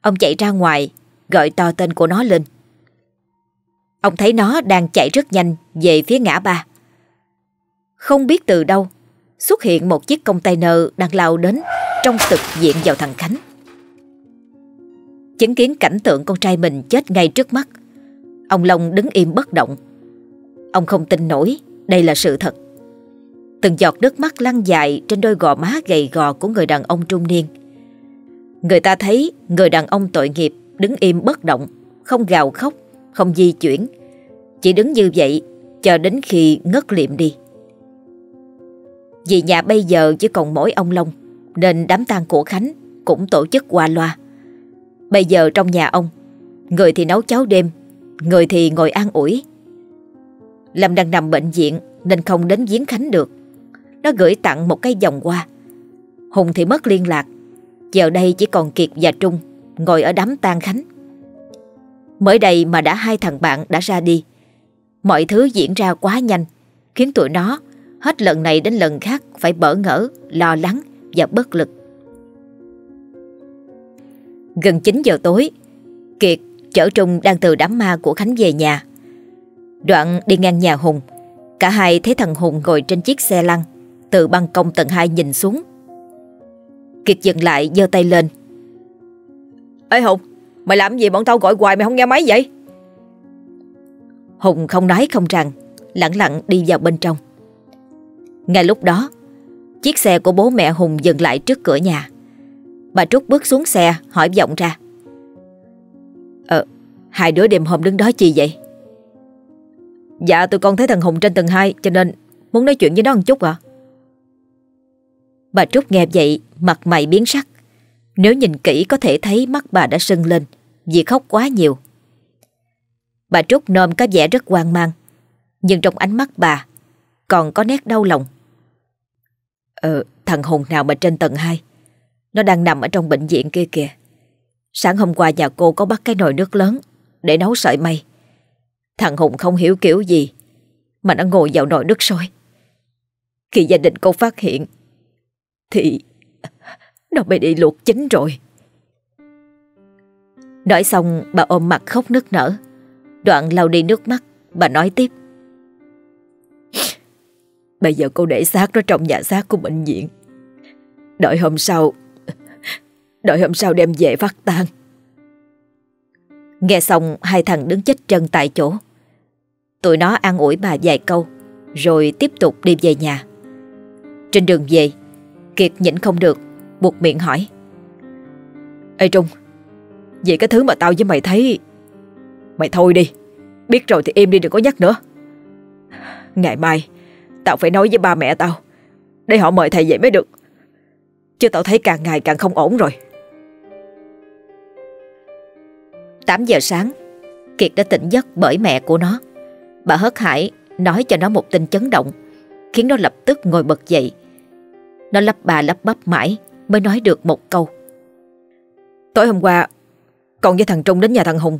Ông chạy ra ngoài, gọi to tên của nó lên. Ông thấy nó đang chạy rất nhanh về phía ngã ba. Không biết từ đâu, xuất hiện một chiếc container đang lao đến trong tực diện vào thằng Khánh. Chứng kiến cảnh tượng con trai mình chết ngay trước mắt, ông Long đứng im bất động. Ông không tin nổi đây là sự thật. Từng giọt nước mắt lăn dài trên đôi gò má gầy gò của người đàn ông trung niên. Người ta thấy người đàn ông tội nghiệp đứng im bất động, không gào khóc, không di chuyển. Chỉ đứng như vậy, cho đến khi ngất liệm đi. Vì nhà bây giờ chỉ còn mỗi ông Long, Nên đám tang của Khánh cũng tổ chức qua loa. Bây giờ trong nhà ông, Người thì nấu cháo đêm, Người thì ngồi an ủi. Lâm đang nằm bệnh viện Nên không đến viếng Khánh được. Nó gửi tặng một cái vòng hoa. Hùng thì mất liên lạc. Giờ đây chỉ còn Kiệt và Trung Ngồi ở đám tang Khánh. Mới đây mà đã hai thằng bạn đã ra đi Mọi thứ diễn ra quá nhanh Khiến tụi nó Hết lần này đến lần khác phải bỡ ngỡ, lo lắng và bất lực. Gần 9 giờ tối, Kiệt chở Trung đang từ đám ma của Khánh về nhà. Đoạn đi ngang nhà Hùng, cả hai thấy thằng Hùng ngồi trên chiếc xe lăn, từ ban công tầng 2 nhìn xuống. Kiệt dừng lại giơ tay lên. Ê Hùng, mày làm gì bọn tao gọi hoài mày không nghe máy vậy? Hùng không nói không rằng, lặng lặng đi vào bên trong. Ngay lúc đó, chiếc xe của bố mẹ Hùng dừng lại trước cửa nhà. Bà Trúc bước xuống xe hỏi vọng ra. Ờ, hai đứa đêm hôm đứng đó chi vậy? Dạ tụi con thấy thằng Hùng trên tầng 2 cho nên muốn nói chuyện với nó một chút ạ. Bà Trúc nghe vậy mặt mày biến sắc Nếu nhìn kỹ có thể thấy mắt bà đã sưng lên vì khóc quá nhiều. Bà Trúc nôm có vẻ rất hoang mang, nhưng trong ánh mắt bà còn có nét đau lòng. Ờ, thằng Hùng nào mà trên tầng 2 Nó đang nằm ở trong bệnh viện kia kìa Sáng hôm qua nhà cô có bắt cái nồi nước lớn Để nấu sợi mây Thằng Hùng không hiểu kiểu gì Mà nó ngồi vào nồi nước sôi Khi gia đình cô phát hiện Thì Nó bị đi luộc chín rồi Nói xong, bà ôm mặt khóc nức nở. Đoạn lau đi nước mắt, Bà nói tiếp. Bây giờ cô để xác nó trong nhà xác của bệnh viện. Đợi hôm sau, Đợi hôm sau đem về phát tang. Nghe xong, hai thằng đứng chết chân tại chỗ. Tụi nó an ủi bà vài câu, Rồi tiếp tục đi về nhà. Trên đường về, Kiệt nhịn không được, Buộc miệng hỏi. Ê Trung Vậy cái thứ mà tao với mày thấy Mày thôi đi. Biết rồi thì im đi đừng có nhắc nữa. Ngày mai Tao phải nói với ba mẹ tao. Để họ mời thầy về mới được. Chứ tao thấy càng ngày càng không ổn rồi. 8 giờ sáng Kiệt đã tỉnh giấc bởi mẹ của nó. Bà hớt hải nói cho nó một tin chấn động Khiến nó lập tức ngồi bật dậy. Nó lắp bà lắp bắp mãi Mới nói được một câu. Tối hôm qua con với thằng Trung đến nhà thằng Hùng.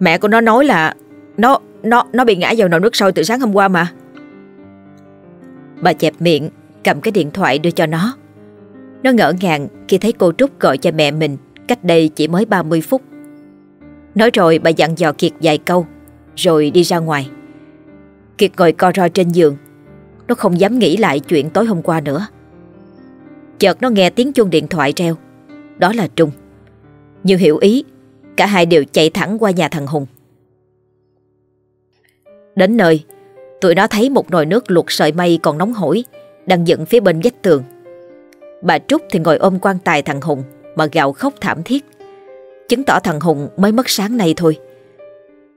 Mẹ của nó nói là Nó nó nó bị ngã vào nồi nước sôi từ sáng hôm qua mà. Bà chẹp miệng, Cầm cái điện thoại đưa cho nó. Nó ngỡ ngàng khi thấy cô Trúc gọi cho mẹ mình Cách đây chỉ mới 30 phút. Nói rồi bà dặn dò Kiệt vài câu, Rồi đi ra ngoài. Kiệt ngồi co ro trên giường. Nó không dám nghĩ lại chuyện tối hôm qua nữa. Chợt nó nghe tiếng chuông điện thoại treo Đó là Trung. Như hiểu ý, Cả hai đều chạy thẳng qua nhà thằng Hùng. Đến nơi, Tụi nó thấy một nồi nước luộc sợi mây còn nóng hổi, Đang dựng phía bên vách tường. Bà Trúc thì ngồi ôm quan tài thằng Hùng Mà gào khóc thảm thiết. Chứng tỏ thằng Hùng mới mất sáng nay thôi.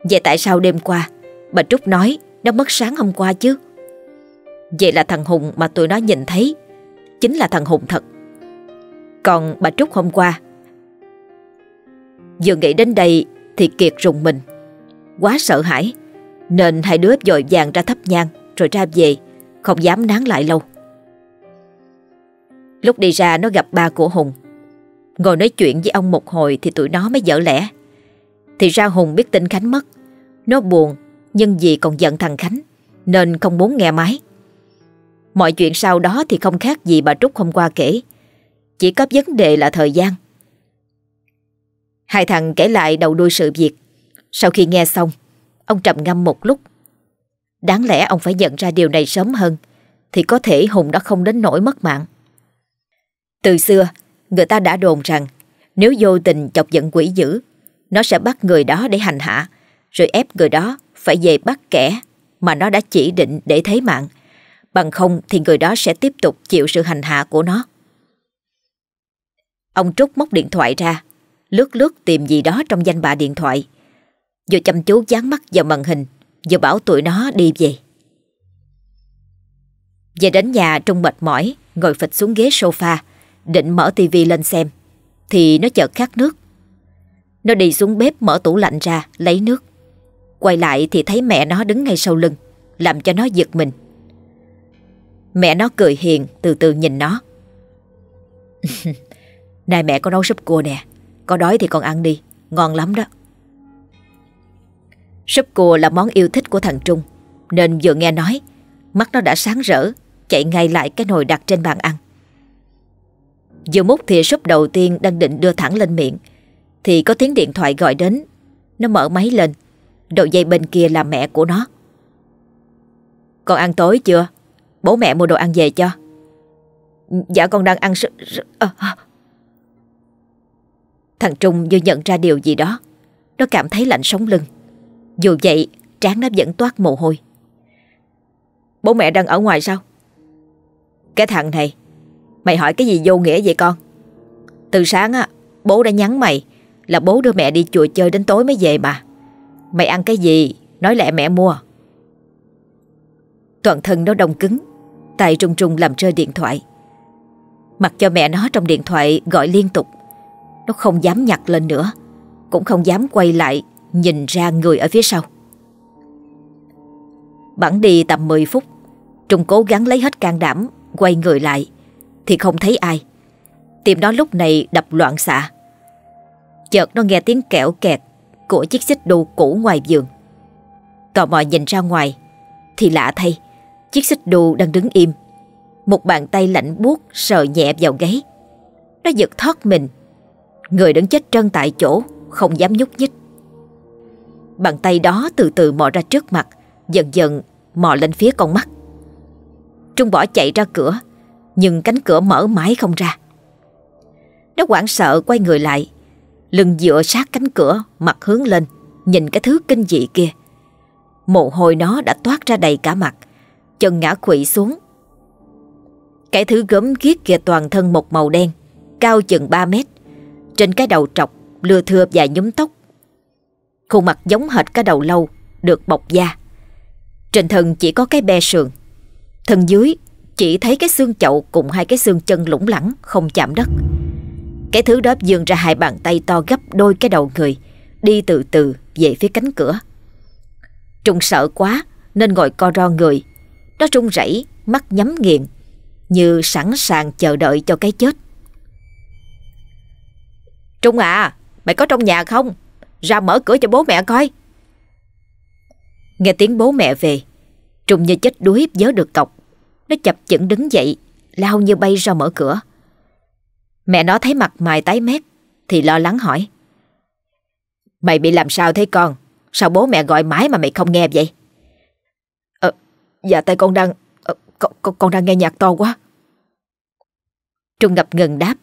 Vậy tại sao đêm qua, Bà Trúc nói nó mất sáng hôm qua chứ? Vậy là thằng Hùng mà tụi nó nhìn thấy, Chính là thằng Hùng thật. Còn bà Trúc hôm qua Vừa nghĩ đến đây Thì Kiệt rùng mình. Quá sợ hãi, Nên hai đứa dội vàng ra thắp nhang, Rồi ra về, Không dám nán lại lâu. Lúc đi ra nó gặp ba của Hùng. Ngồi nói chuyện với ông một hồi Thì tụi nó mới dở lẽ. Thì ra Hùng biết tin Khánh mất. Nó buồn, nhưng vì còn giận thằng Khánh, Nên không muốn nghe máy. Mọi chuyện sau đó thì không khác gì bà Trúc hôm qua kể. Chỉ có vấn đề là thời gian. Hai thằng kể lại đầu đuôi sự việc. Sau khi nghe xong, Ông trầm ngâm một lúc. Đáng lẽ ông phải nhận ra điều này sớm hơn, Thì có thể Hùng đã không đến nỗi mất mạng. Từ xưa, Người ta đã đồn rằng, Nếu vô tình chọc giận quỷ dữ, Nó sẽ bắt người đó để hành hạ, Rồi ép người đó phải về bắt kẻ Mà nó đã chỉ định để thấy mạng. Bằng không thì người đó sẽ tiếp tục chịu sự hành hạ của nó. Ông Trúc móc điện thoại ra Lướt lướt tìm gì đó trong danh bạ điện thoại. Vừa chăm chú dán mắt vào màn hình Vừa bảo tụi nó đi về. Về đến nhà, Trung mệt mỏi, Ngồi phịch xuống ghế sofa, Định mở tivi lên xem. Thì nó chợt khát nước. Nó đi xuống bếp mở tủ lạnh ra, Lấy nước. Quay lại thì thấy mẹ nó đứng ngay sau lưng, Làm cho nó giật mình. Mẹ nó cười hiền, Từ từ nhìn nó. Này mẹ có nấu súp cua nè. Có đói thì con ăn đi. Ngon lắm đó. Súp cua là món yêu thích của thằng Trung, Nên vừa nghe nói, Mắt nó đã sáng rỡ, Chạy ngay lại cái nồi đặt trên bàn ăn. Vừa múc thìa súp đầu tiên Đang định đưa thẳng lên miệng, Thì có tiếng điện thoại gọi đến. Nó mở máy lên, Đầu dây bên kia là mẹ của nó. Con ăn tối chưa? Bố mẹ mua đồ ăn về cho. Dạ con đang ăn s... s... À. Thằng Trung vừa nhận ra điều gì đó. Nó cảm thấy lạnh sống lưng. Dù vậy, trán nó vẫn toát mồ hôi. Bố mẹ đang ở ngoài sao? Cái thằng này, Mày hỏi cái gì vô nghĩa vậy con? Từ sáng á, Bố đã nhắn mày Là bố đưa mẹ đi chùa chơi đến tối mới về mà. Mày ăn cái gì, Nói lẹ mẹ mua. Toàn thân nó đông cứng, Tay trung trung làm rơi điện thoại. Mặc cho mẹ nó trong điện thoại gọi liên tục. Nó không dám nhặt lên nữa, Cũng không dám quay lại Nhìn ra người ở phía sau. Bẵng đi tầm 10 phút, Trung cố gắng lấy hết can đảm, Quay người lại, Thì không thấy ai. Tim nó lúc này đập loạn xạ. Chợt nó nghe tiếng kẹo kẹt Của chiếc xích đu cũ ngoài giường. Tò mò nhìn ra ngoài, Thì lạ thay, Chiếc xích đu đang đứng im. Một bàn tay lạnh buốt sờ nhẹ vào gáy. Nó giật thoát mình. Người đứng chết trân tại chỗ, Không dám nhúc nhích. Bàn tay đó từ từ mò ra trước mặt, Dần dần mò lên phía con mắt. Trung bỏ chạy ra cửa, Nhưng cánh cửa mở mãi không ra. Nó hoảng sợ quay người lại, Lưng dựa sát cánh cửa, Mặt hướng lên, Nhìn cái thứ kinh dị kia. Mồ hôi nó đã toát ra đầy cả mặt, Chân ngã quỵ xuống. Cái thứ gớm ghiếc kia toàn thân một màu đen, Cao chừng 3 mét trên cái đầu trọc, Lưa thưa và nhúm tóc. Khuôn mặt giống hệt cái đầu lâu, Được bọc da. Trên thân chỉ có cái be sườn. Thân dưới chỉ thấy cái xương chậu Cùng hai cái xương chân lủng lẳng, Không chạm đất. Cái thứ đó dường ra hai bàn tay to gấp đôi cái đầu người, Đi từ từ về phía cánh cửa. Trung sợ quá, Nên ngồi co ro người. Nó run rẩy, mắt nhắm nghiền, Như sẵn sàng chờ đợi cho cái chết. Trung à Mày có trong nhà không? Ra mở cửa cho bố mẹ coi. Nghe tiếng bố mẹ về Trung như chết đuối vớ được cọc. Nó chập chững đứng dậy Lao như bay ra mở cửa. Mẹ nó thấy mặt mày tái mét Thì lo lắng hỏi. Mày bị làm sao thế con? Sao bố mẹ gọi mãi mà mày không nghe vậy? Ờ Dạ tại con đang ờ, con, con, con đang nghe nhạc to quá. Trung ngập ngừng đáp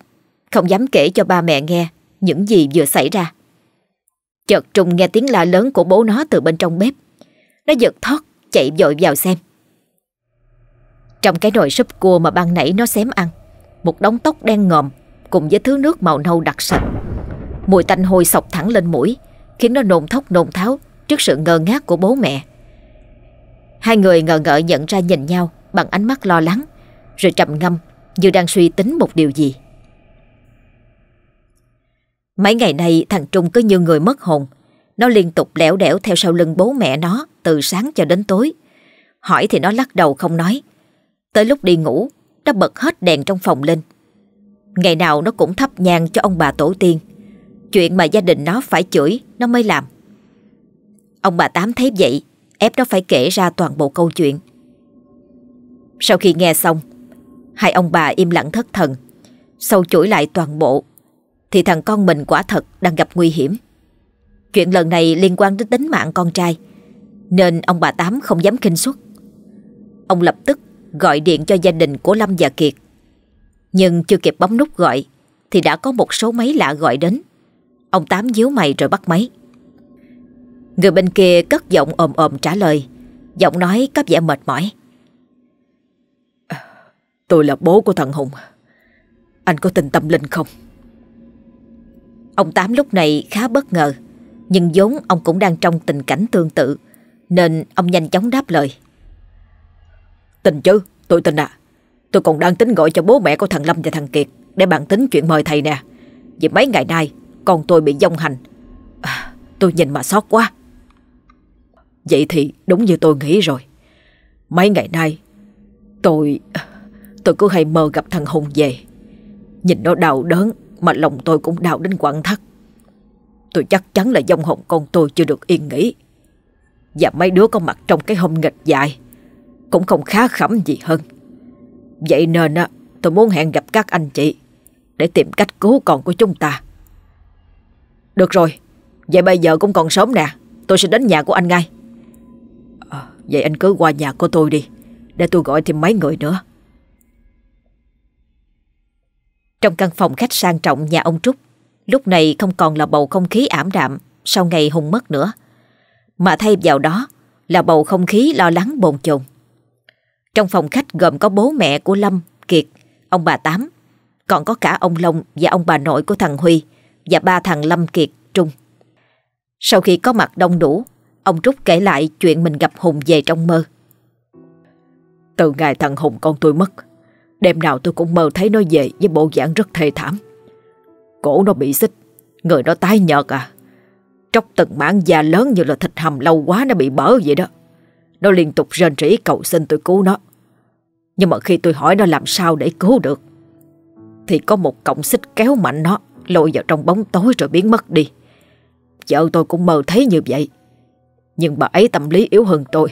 Không dám kể cho ba mẹ nghe. Những gì vừa xảy ra. Chợt Trung nghe tiếng la lớn của bố nó từ bên trong bếp. Nó giật thoát Chạy vội vào xem. Trong cái nồi súp cua mà ban nãy nó xém ăn, Một đống tóc đen ngòm Cùng với thứ nước màu nâu đặc sạch. Mùi tanh hôi sọc thẳng lên mũi, Khiến nó nôn thốc nôn tháo Trước sự ngơ ngác của bố mẹ. Hai người ngờ ngợ nhận ra nhìn nhau Bằng ánh mắt lo lắng, Rồi trầm ngâm như đang suy tính một điều gì. Mấy ngày nay, thằng Trung cứ như người mất hồn. Nó liên tục lẻo đẻo theo sau lưng bố mẹ nó Từ sáng cho đến tối. Hỏi thì nó lắc đầu không nói. Tới lúc đi ngủ, Nó bật hết đèn trong phòng lên. Ngày nào nó cũng thắp nhang cho ông bà tổ tiên. Chuyện mà gia đình nó phải chửi, Nó mới làm. Ông bà Tám thấy vậy, Ép nó phải kể ra toàn bộ câu chuyện. Sau khi nghe xong, Hai ông bà im lặng thất thần Sau chửi lại toàn bộ. Thì thằng con mình quả thật đang gặp nguy hiểm. Chuyện lần này liên quan đến tính mạng con trai, Nên ông bà Tám không dám kinh suất. Ông lập tức gọi điện cho gia đình của Lâm và Kiệt. Nhưng chưa kịp bấm nút gọi, Thì đã có một số máy lạ gọi đến. Ông Tám díu mày rồi bắt máy. Người bên kia cất giọng ồm ồm trả lời, Giọng nói có vẻ mệt mỏi. Tôi là bố của thằng Hùng. Anh có tin tâm linh không? Ông Tám lúc này khá bất ngờ Nhưng vốn ông cũng đang trong tình cảnh tương tự Nên ông nhanh chóng đáp lời. Tình chứ, tôi tin à. Tôi còn đang tính gọi cho bố mẹ của thằng Lâm và thằng Kiệt Để bàn tính chuyện mời thầy nè. Vì mấy ngày nay con tôi bị dông hành. À, Tôi nhìn mà xót quá. Vậy thì đúng như tôi nghĩ rồi. Mấy ngày nay Tôi Tôi cứ hay mơ gặp thằng Hùng về. Nhìn nó đau đớn mà lòng tôi cũng đau đến quặn thắt. Tôi chắc chắn là dông hồn con tôi chưa được yên nghỉ. Và mấy đứa có mặt trong cái hôm nghịch dài Cũng không khá khẩm gì hơn. Vậy nên á Tôi muốn hẹn gặp các anh chị Để tìm cách cứu con của chúng ta. Được rồi Vậy bây giờ cũng còn sớm nè Tôi sẽ đến nhà của anh ngay. À, Vậy anh cứ qua nhà của tôi đi Để tôi gọi thêm mấy người nữa. Trong căn phòng khách sang trọng nhà ông Trúc Lúc này không còn là bầu không khí ảm đạm Sau ngày Hùng mất nữa Mà thay vào đó Là bầu không khí lo lắng bồn chồn. Trong phòng khách gồm có bố mẹ của Lâm, Kiệt Ông bà Tám Còn có cả ông Long và ông bà nội của thằng Huy Và ba thằng Lâm Kiệt, Trung. Sau khi có mặt đông đủ Ông Trúc kể lại chuyện mình gặp Hùng về trong mơ. Từ ngày thằng Hùng con tôi mất Đêm nào tôi cũng mơ thấy nó về với bộ dạng rất thê thảm. Cổ nó bị xích, người nó tái nhợt à. Tróc từng mảng da lớn như là thịt hầm lâu quá nó bị bở vậy đó. Nó liên tục rên rỉ cầu xin tôi cứu nó. Nhưng mà khi tôi hỏi nó làm sao để cứu được, thì có một cọng xích kéo mạnh nó, lôi vào trong bóng tối rồi biến mất đi. Vợ tôi cũng mơ thấy như vậy. Nhưng bà ấy tâm lý yếu hơn tôi,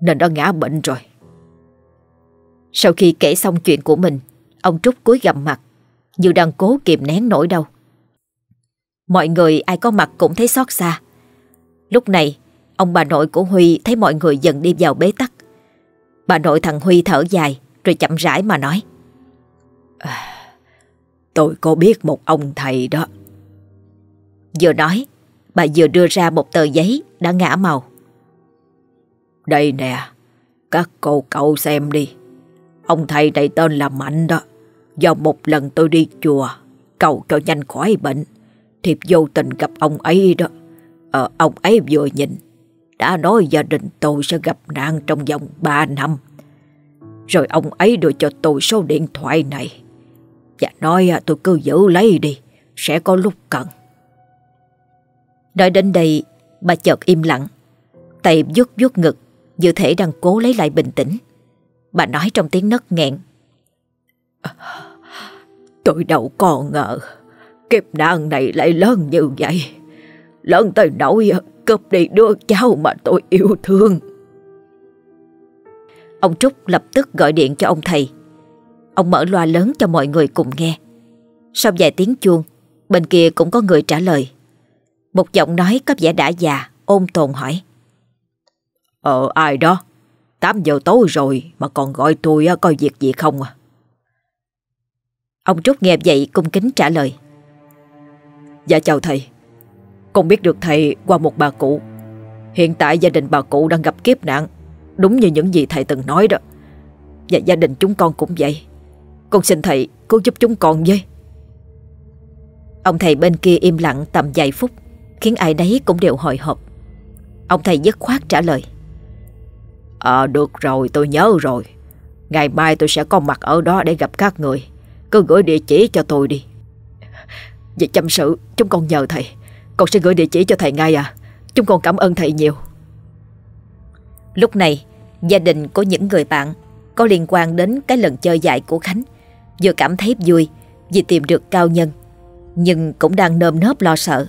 nên đã ngã bệnh rồi. Sau khi kể xong chuyện của mình, ông Trúc cúi gầm mặt, như đang cố kìm nén nỗi đau. Mọi người ai có mặt cũng thấy xót xa. Lúc này, ông bà nội của Huy thấy mọi người dần đi vào bế tắc. Bà nội thằng Huy thở dài, rồi chậm rãi mà nói. À, tôi có biết một ông thầy đó. Vừa nói, bà vừa đưa ra một tờ giấy đã ngã màu. Đây nè, các cô cậu xem đi. Ông thầy này tên là Mạnh đó. Do một lần tôi đi chùa, cầu cho nhanh khỏi bệnh, thì vô tình gặp ông ấy đó. Ờ, ông ấy vừa nhìn, đã nói gia đình tôi sẽ gặp nạn trong vòng 3 năm. Rồi ông ấy đưa cho tôi số điện thoại này. Và nói à, tôi cứ giữ lấy đi, sẽ có lúc cần. Nói đến đây, bà chợt im lặng, tay vuốt vuốt ngực, như thể đang cố lấy lại bình tĩnh. Bà nói trong tiếng nấc nghẹn. Tôi đâu còn ngờ kiếp nạn này lại lớn như vậy. Lớn tới nỗi cướp đi đứa cháu mà tôi yêu thương. Ông Trúc lập tức gọi điện cho ông thầy. Ông mở loa lớn cho mọi người cùng nghe. Sau vài tiếng chuông, bên kia cũng có người trả lời. Một giọng nói có vẻ đã già, ôn tồn hỏi. Ờ ai đó? 8 giờ tối rồi mà còn gọi tôi coi việc gì không à? Ông Trúc nghe vậy cung kính trả lời. Dạ chào thầy. Con biết được thầy qua một bà cụ. Hiện tại gia đình bà cụ đang gặp kiếp nạn. Đúng như những gì thầy từng nói đó. Và gia đình chúng con cũng vậy. Con xin thầy cứu giúp chúng con với. Ông thầy bên kia im lặng tầm vài phút, Khiến ai đấy cũng đều hồi hộp Ông thầy dứt khoát trả lời Ờ được rồi, tôi nhớ rồi. Ngày mai tôi sẽ có mặt ở đó để gặp các người. Cứ gửi địa chỉ cho tôi đi. Vậy chăm sự, Chúng con nhờ thầy. Con sẽ gửi địa chỉ cho thầy ngay à. Chúng con cảm ơn thầy nhiều. Lúc này, Gia đình của những người bạn Có liên quan đến cái lần chơi dại của Khánh. Vừa cảm thấy vui Vì tìm được cao nhân, Nhưng cũng đang nơm nớp lo sợ.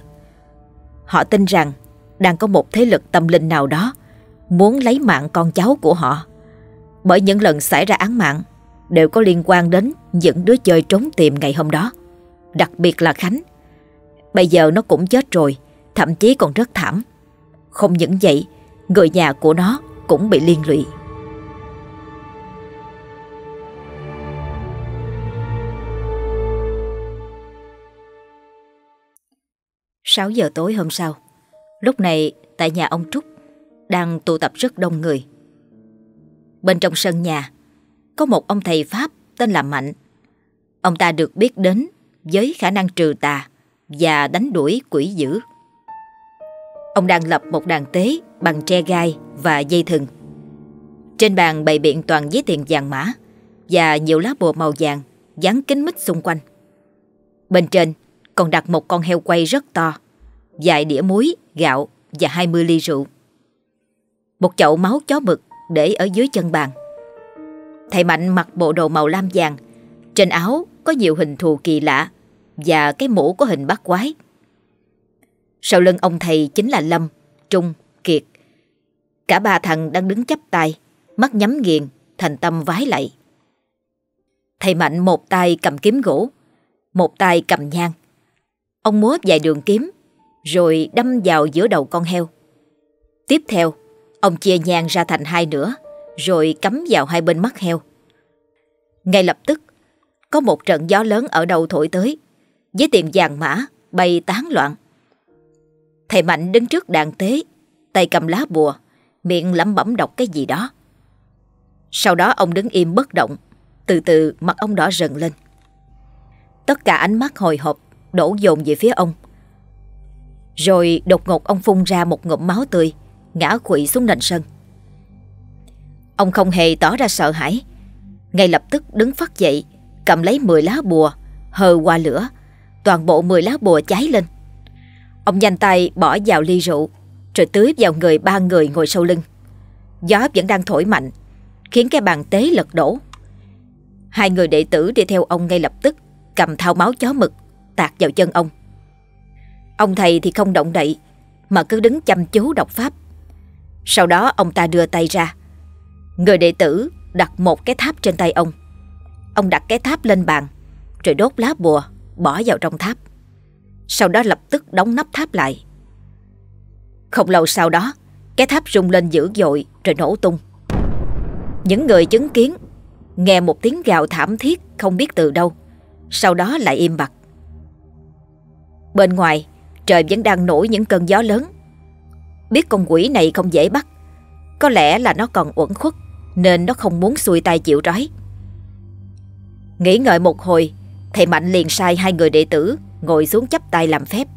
Họ tin rằng Đang có một thế lực tâm linh nào đó Muốn lấy mạng con cháu của họ. Bởi những lần xảy ra án mạng Đều có liên quan đến những đứa chơi trốn tìm ngày hôm đó, Đặc biệt là Khánh. Bây giờ nó cũng chết rồi, Thậm chí còn rất thảm. Không những vậy, Người nhà của nó cũng bị liên lụy. Sáu giờ tối hôm sau, Lúc này tại nhà ông Trúc đang tụ tập rất đông người. Bên trong sân nhà Có một ông thầy Pháp tên là Mạnh. Ông ta được biết đến Với khả năng trừ tà Và đánh đuổi quỷ dữ. Ông đang lập một đàn tế Bằng tre gai và dây thừng. Trên bàn bày biện toàn giấy tiền vàng mã Và nhiều lá bùa màu vàng Dán kính mít xung quanh. Bên trên còn đặt một con heo quay rất to, vài đĩa muối, gạo và 20 ly rượu. Một chậu máu chó mực để ở dưới chân bàn. Thầy Mạnh mặc bộ đồ màu lam vàng, trên áo có nhiều hình thù kỳ lạ và cái mũ có hình bát quái. Sau lưng ông thầy chính là Lâm, Trung, Kiệt. Cả ba thằng đang đứng chắp tay, mắt nhắm nghiền, thành tâm vái lạy. Thầy Mạnh một tay cầm kiếm gỗ, một tay cầm nhang, Ông múa vài đường kiếm Rồi đâm vào giữa đầu con heo Tiếp theo Ông chia nhang ra thành hai nửa Rồi cắm vào hai bên mắt heo. Ngay lập tức Có một trận gió lớn ở đầu thổi tới Với tiệm vàng mã Bay tán loạn. Thầy Mạnh đứng trước đàn tế Tay cầm lá bùa Miệng lẩm bẩm đọc cái gì đó. Sau đó ông đứng im bất động Từ từ mặt ông đỏ rần lên. Tất cả ánh mắt hồi hộp đổ dồn về phía ông. Rồi đột ngột ông phun ra một ngụm máu tươi, ngã quỵ xuống nền sân. Ông không hề tỏ ra sợ hãi, Ngay lập tức đứng phát dậy Cầm lấy 10 lá bùa Hờ qua lửa. Toàn bộ 10 lá bùa cháy lên. Ông nhanh tay bỏ vào ly rượu Rồi tưới vào người ba người ngồi sau lưng. Gió vẫn đang thổi mạnh Khiến cái bàn tế lật đổ. Hai người đệ tử đi theo ông ngay lập tức Cầm thao máu chó mực Tạt vào chân ông. Ông thầy thì không động đậy Mà cứ đứng chăm chú đọc pháp. Sau đó ông ta đưa tay ra. Người đệ tử đặt một cái tháp trên tay ông. Ông đặt cái tháp lên bàn, Rồi đốt lá bùa, Bỏ vào trong tháp. Sau đó lập tức đóng nắp tháp lại. Không lâu sau đó, Cái tháp rung lên dữ dội Rồi nổ tung. Những người chứng kiến Nghe một tiếng gào thảm thiết Không biết từ đâu, Sau đó lại im bặt. Bên ngoài, Trời vẫn đang nổi những cơn gió lớn. Biết con quỷ này không dễ bắt. Có lẽ là nó còn uẩn khuất, Nên nó không muốn xuôi tay chịu trói. Nghĩ ngợi một hồi, Thầy Mạnh liền sai hai người đệ tử Ngồi xuống chấp tay làm phép.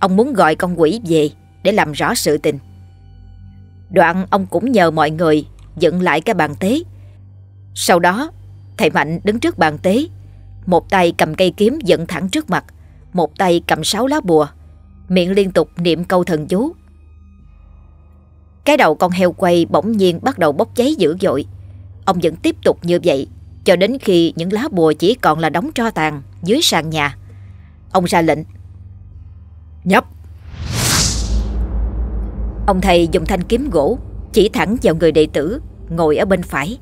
Ông muốn gọi con quỷ về Để làm rõ sự tình. Đoạn ông cũng nhờ mọi người Dựng lại cái bàn tế. Sau đó, Thầy Mạnh đứng trước bàn tế, Một tay cầm cây kiếm dựng thẳng trước mặt, Một tay cầm sáu lá bùa, Miệng liên tục niệm câu thần chú. Cái đầu con heo quay bỗng nhiên bắt đầu bốc cháy dữ dội Ông vẫn tiếp tục như vậy cho đến khi những lá bùa chỉ còn là đống tro tàn dưới sàn nhà. Ông ra lệnh. Nhấp! Ông thầy dùng thanh kiếm gỗ chỉ thẳng vào người đệ tử ngồi ở bên phải.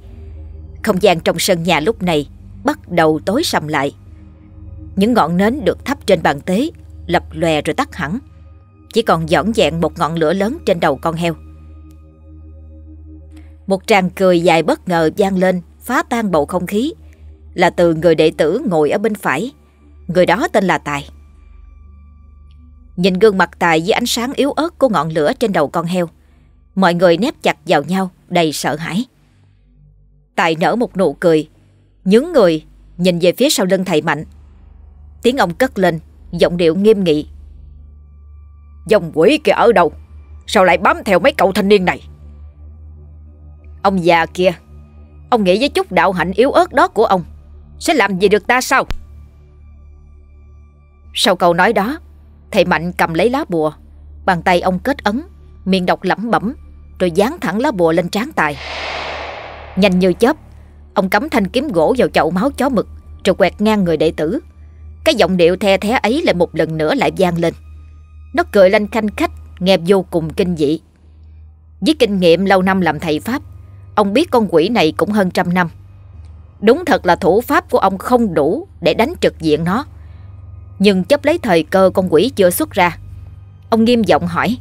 Không gian trong sân nhà lúc này bắt đầu tối sầm lại. Những ngọn nến được thắp trên bàn tế lập lòe rồi tắt hẳn. Chỉ còn dõn dẹn một ngọn lửa lớn trên đầu con heo. Một tràng cười dài bất ngờ vang lên phá tan bầu không khí là từ người đệ tử ngồi ở bên phải. Người đó tên là Tài. Nhìn gương mặt Tài với ánh sáng yếu ớt của ngọn lửa trên đầu con heo, mọi người nép chặt vào nhau đầy sợ hãi. Tài nở một nụ cười, nhướng người nhìn về phía sau lưng thầy Mạnh. Tiếng ông cất lên, giọng điệu nghiêm nghị. Dòng quỷ kia ở đâu? Sao lại bám theo mấy cậu thanh niên này? Ông già kia. Ông nghĩ với chút đạo hạnh yếu ớt đó của ông, Sẽ làm gì được ta sao? Sau câu nói đó, Thầy Mạnh cầm lấy lá bùa, Bàn tay ông kết ấn, Miệng đọc lẩm bẩm, Rồi dán thẳng lá bùa lên trán tài. Nhanh như chớp, Ông cắm thanh kiếm gỗ vào chậu máu chó mực, Rồi quẹt ngang người đệ tử. Cái giọng điệu the thé ấy lại một lần nữa lại vang lên. Nó cười lên khanh khách, Nghe vô cùng kinh dị. Với kinh nghiệm lâu năm làm thầy Pháp Ông biết con quỷ này cũng hơn trăm năm. Đúng thật là thủ pháp của ông không đủ Để đánh trực diện nó. Nhưng chấp lấy thời cơ con quỷ chưa xuất ra Ông nghiêm giọng hỏi.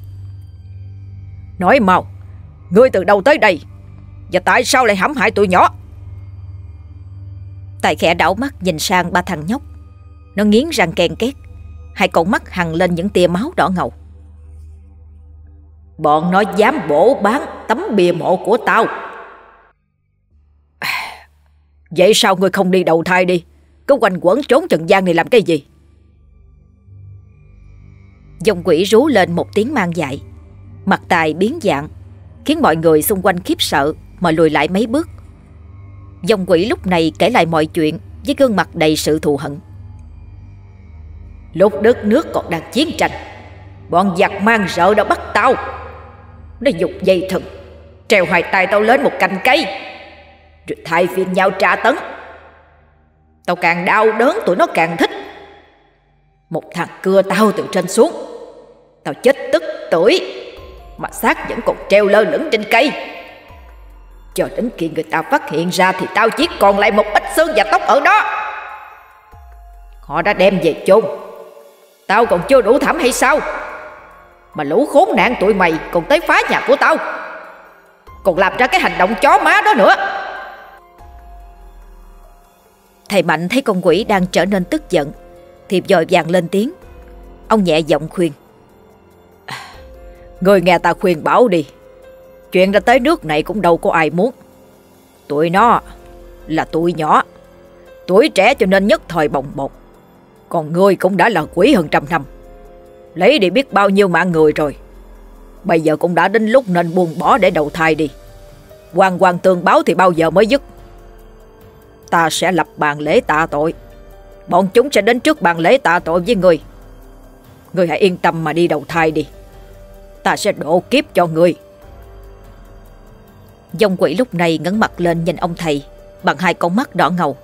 Nói mau Ngươi từ đâu tới đây? Và tại sao lại hãm hại tụi nhỏ? Tài khẽ đảo mắt nhìn sang ba thằng nhóc. Nó nghiến răng ken két Hai con mắt hằn lên những tia máu đỏ ngầu. Bọn nó dám bổ bán tấm bìa mộ của tao Vậy sao ngươi không đi đầu thai đi? Cứ quanh quẩn trốn trần gian này làm cái gì? Dòng quỷ rú lên một tiếng mang dại. Mặt tài biến dạng, Khiến mọi người xung quanh khiếp sợ Mà lùi lại mấy bước. Dòng quỷ lúc này kể lại mọi chuyện Với gương mặt đầy sự thù hận. Lúc đất nước còn đang chiến tranh, Bọn giặc mang rợ đã bắt tao. Nó dục dây thừng Treo hoài tay tao lên một cành cây rồi thay phiên nhau tra tấn. Tao càng đau đớn tụi nó càng thích. Một thằng cưa tao từ trên xuống. Tao chết tức tuổi Mà xác vẫn còn treo lơ lửng trên cây. Cho đến khi người ta phát hiện ra Thì tao chỉ còn lại một ít xương và tóc ở đó. Họ đã đem về chôn. Tao còn chưa đủ thảm hay sao? Mà lũ khốn nạn tụi mày còn tới phá nhà của tao. Còn làm ra cái hành động chó má đó nữa. Thầy Mạnh thấy con quỷ đang trở nên tức giận, Thì dội vàng lên tiếng. Ông nhẹ giọng khuyên. Người nghe ta khuyên bảo đi. Chuyện đã tới nước này cũng đâu có ai muốn. Tụi nó là tụi nhỏ. Tuổi trẻ cho nên nhất thời bồng bột. Còn ngươi cũng đã là quỷ hơn trăm năm. Lấy đi biết bao nhiêu mạng người rồi. Bây giờ cũng đã đến lúc nên buông bỏ để đầu thai đi. Hoàng hoàng tường báo thì bao giờ mới dứt? Ta sẽ lập bàn lễ tạ tội. Bọn chúng sẽ đến trước bàn lễ tạ tội với người Người hãy yên tâm mà đi đầu thai đi. Ta sẽ độ kiếp cho người Dòng quỷ lúc này ngấn mặt lên nhìn ông thầy, Bằng hai con mắt đỏ ngầu.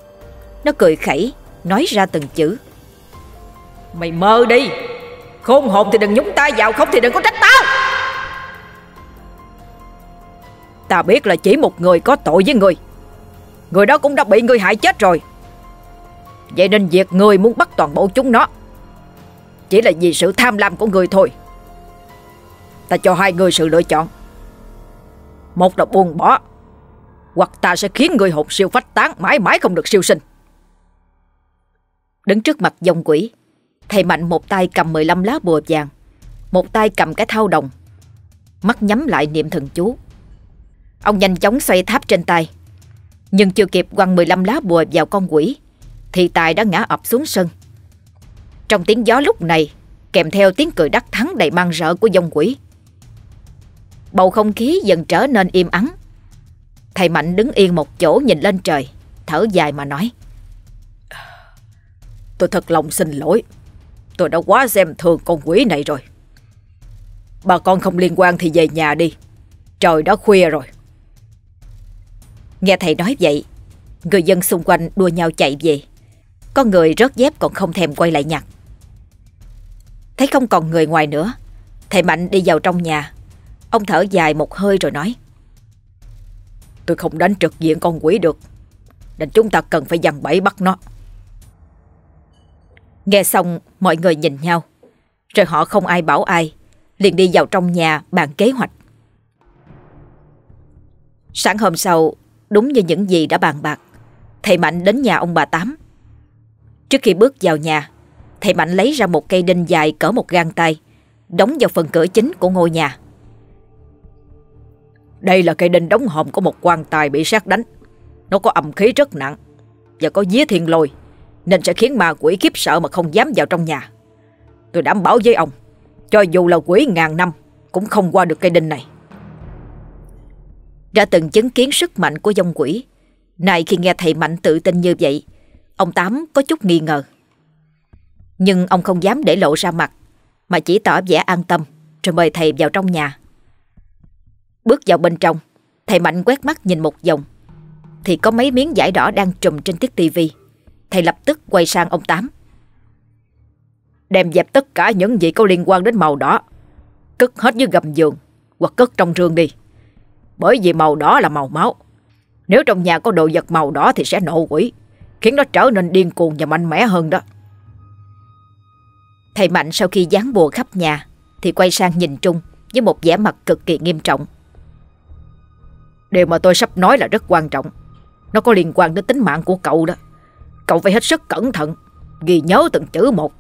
Nó cười khẩy, Nói ra từng chữ. Mày mơ đi. Khôn hồn thì đừng nhúng tay vào, Không thì đừng có trách tao. Ta biết là chỉ một người có tội với người Người đó cũng đã bị người hại chết rồi. Vậy nên việc người muốn bắt toàn bộ chúng nó Chỉ là vì sự tham lam của người thôi. Ta cho hai người sự lựa chọn. Một là buông bỏ, Hoặc ta sẽ khiến người hồn siêu phách tán Mãi mãi không được siêu sinh. Đứng trước mặt dòng quỷ, Thầy Mạnh một tay cầm 15 lá bùa vàng, Một tay cầm cái thao đồng, Mắt nhắm lại niệm thần chú. Ông nhanh chóng xoay tháp trên tay. Nhưng chưa kịp quăng 15 lá bùa vào con quỷ, Thì tài đã ngã ập xuống sân. Trong tiếng gió lúc này, Kèm theo tiếng cười đắc thắng đầy mang rợ của dông quỷ. Bầu không khí dần trở nên im ắng. Thầy Mạnh đứng yên một chỗ nhìn lên trời, Thở dài mà nói, Tôi thật lòng xin lỗi. Tôi đã quá xem thường con quỷ này rồi. Bà con không liên quan thì về nhà đi. Trời đã khuya rồi. Nghe thầy nói vậy, Người dân xung quanh đua nhau chạy về. Có người rớt dép còn không thèm quay lại nhặt Thấy không còn người ngoài nữa, Thầy Mạnh đi vào trong nhà. Ông thở dài một hơi rồi nói, Tôi không đánh trực diện con quỷ được, Nên chúng ta cần phải dằn bẫy bắt nó. Nghe xong, mọi người nhìn nhau, Rồi họ không ai bảo ai, Liền đi vào trong nhà bàn kế hoạch. Sáng hôm sau Đúng như những gì đã bàn bạc. Thầy Mạnh đến nhà ông bà Tám. Trước khi bước vào nhà, Thầy Mạnh lấy ra một cây đinh dài cỡ một gang tay, Đóng vào phần cửa chính của ngôi nhà. Đây là cây đinh đóng hòm của một quan tài bị sát đánh. Nó có âm khí rất nặng Và có vía thiên lôi, Nên sẽ khiến ma quỷ khiếp sợ mà không dám vào trong nhà. Tôi đảm bảo với ông, Cho dù là quỷ ngàn năm, Cũng không qua được cây đinh này đã từng chứng kiến sức mạnh của dông quỷ. Này khi nghe thầy Mạnh tự tin như vậy, ông Tám có chút nghi ngờ. Nhưng ông không dám để lộ ra mặt, mà chỉ tỏ vẻ an tâm, rồi mời thầy vào trong nhà. Bước vào bên trong, thầy Mạnh quét mắt nhìn một vòng, thì có mấy miếng vải đỏ đang trùm trên tiết tivi. Thầy lập tức quay sang ông Tám. Đem dẹp tất cả những gì có liên quan đến màu đỏ, cất hết dưới gầm giường hoặc cất trong rương đi. Bởi vì màu đỏ là màu máu. Nếu trong nhà có đồ vật màu đỏ thì sẽ nộ quỷ, Khiến nó trở nên điên cuồng và mạnh mẽ hơn đó. Thầy Mạnh sau khi dán bùa khắp nhà, Thì quay sang nhìn Trung Với một vẻ mặt cực kỳ nghiêm trọng. Điều mà tôi sắp nói là rất quan trọng. Nó có liên quan đến tính mạng của cậu đó. Cậu phải hết sức cẩn thận, Ghi nhớ từng chữ một.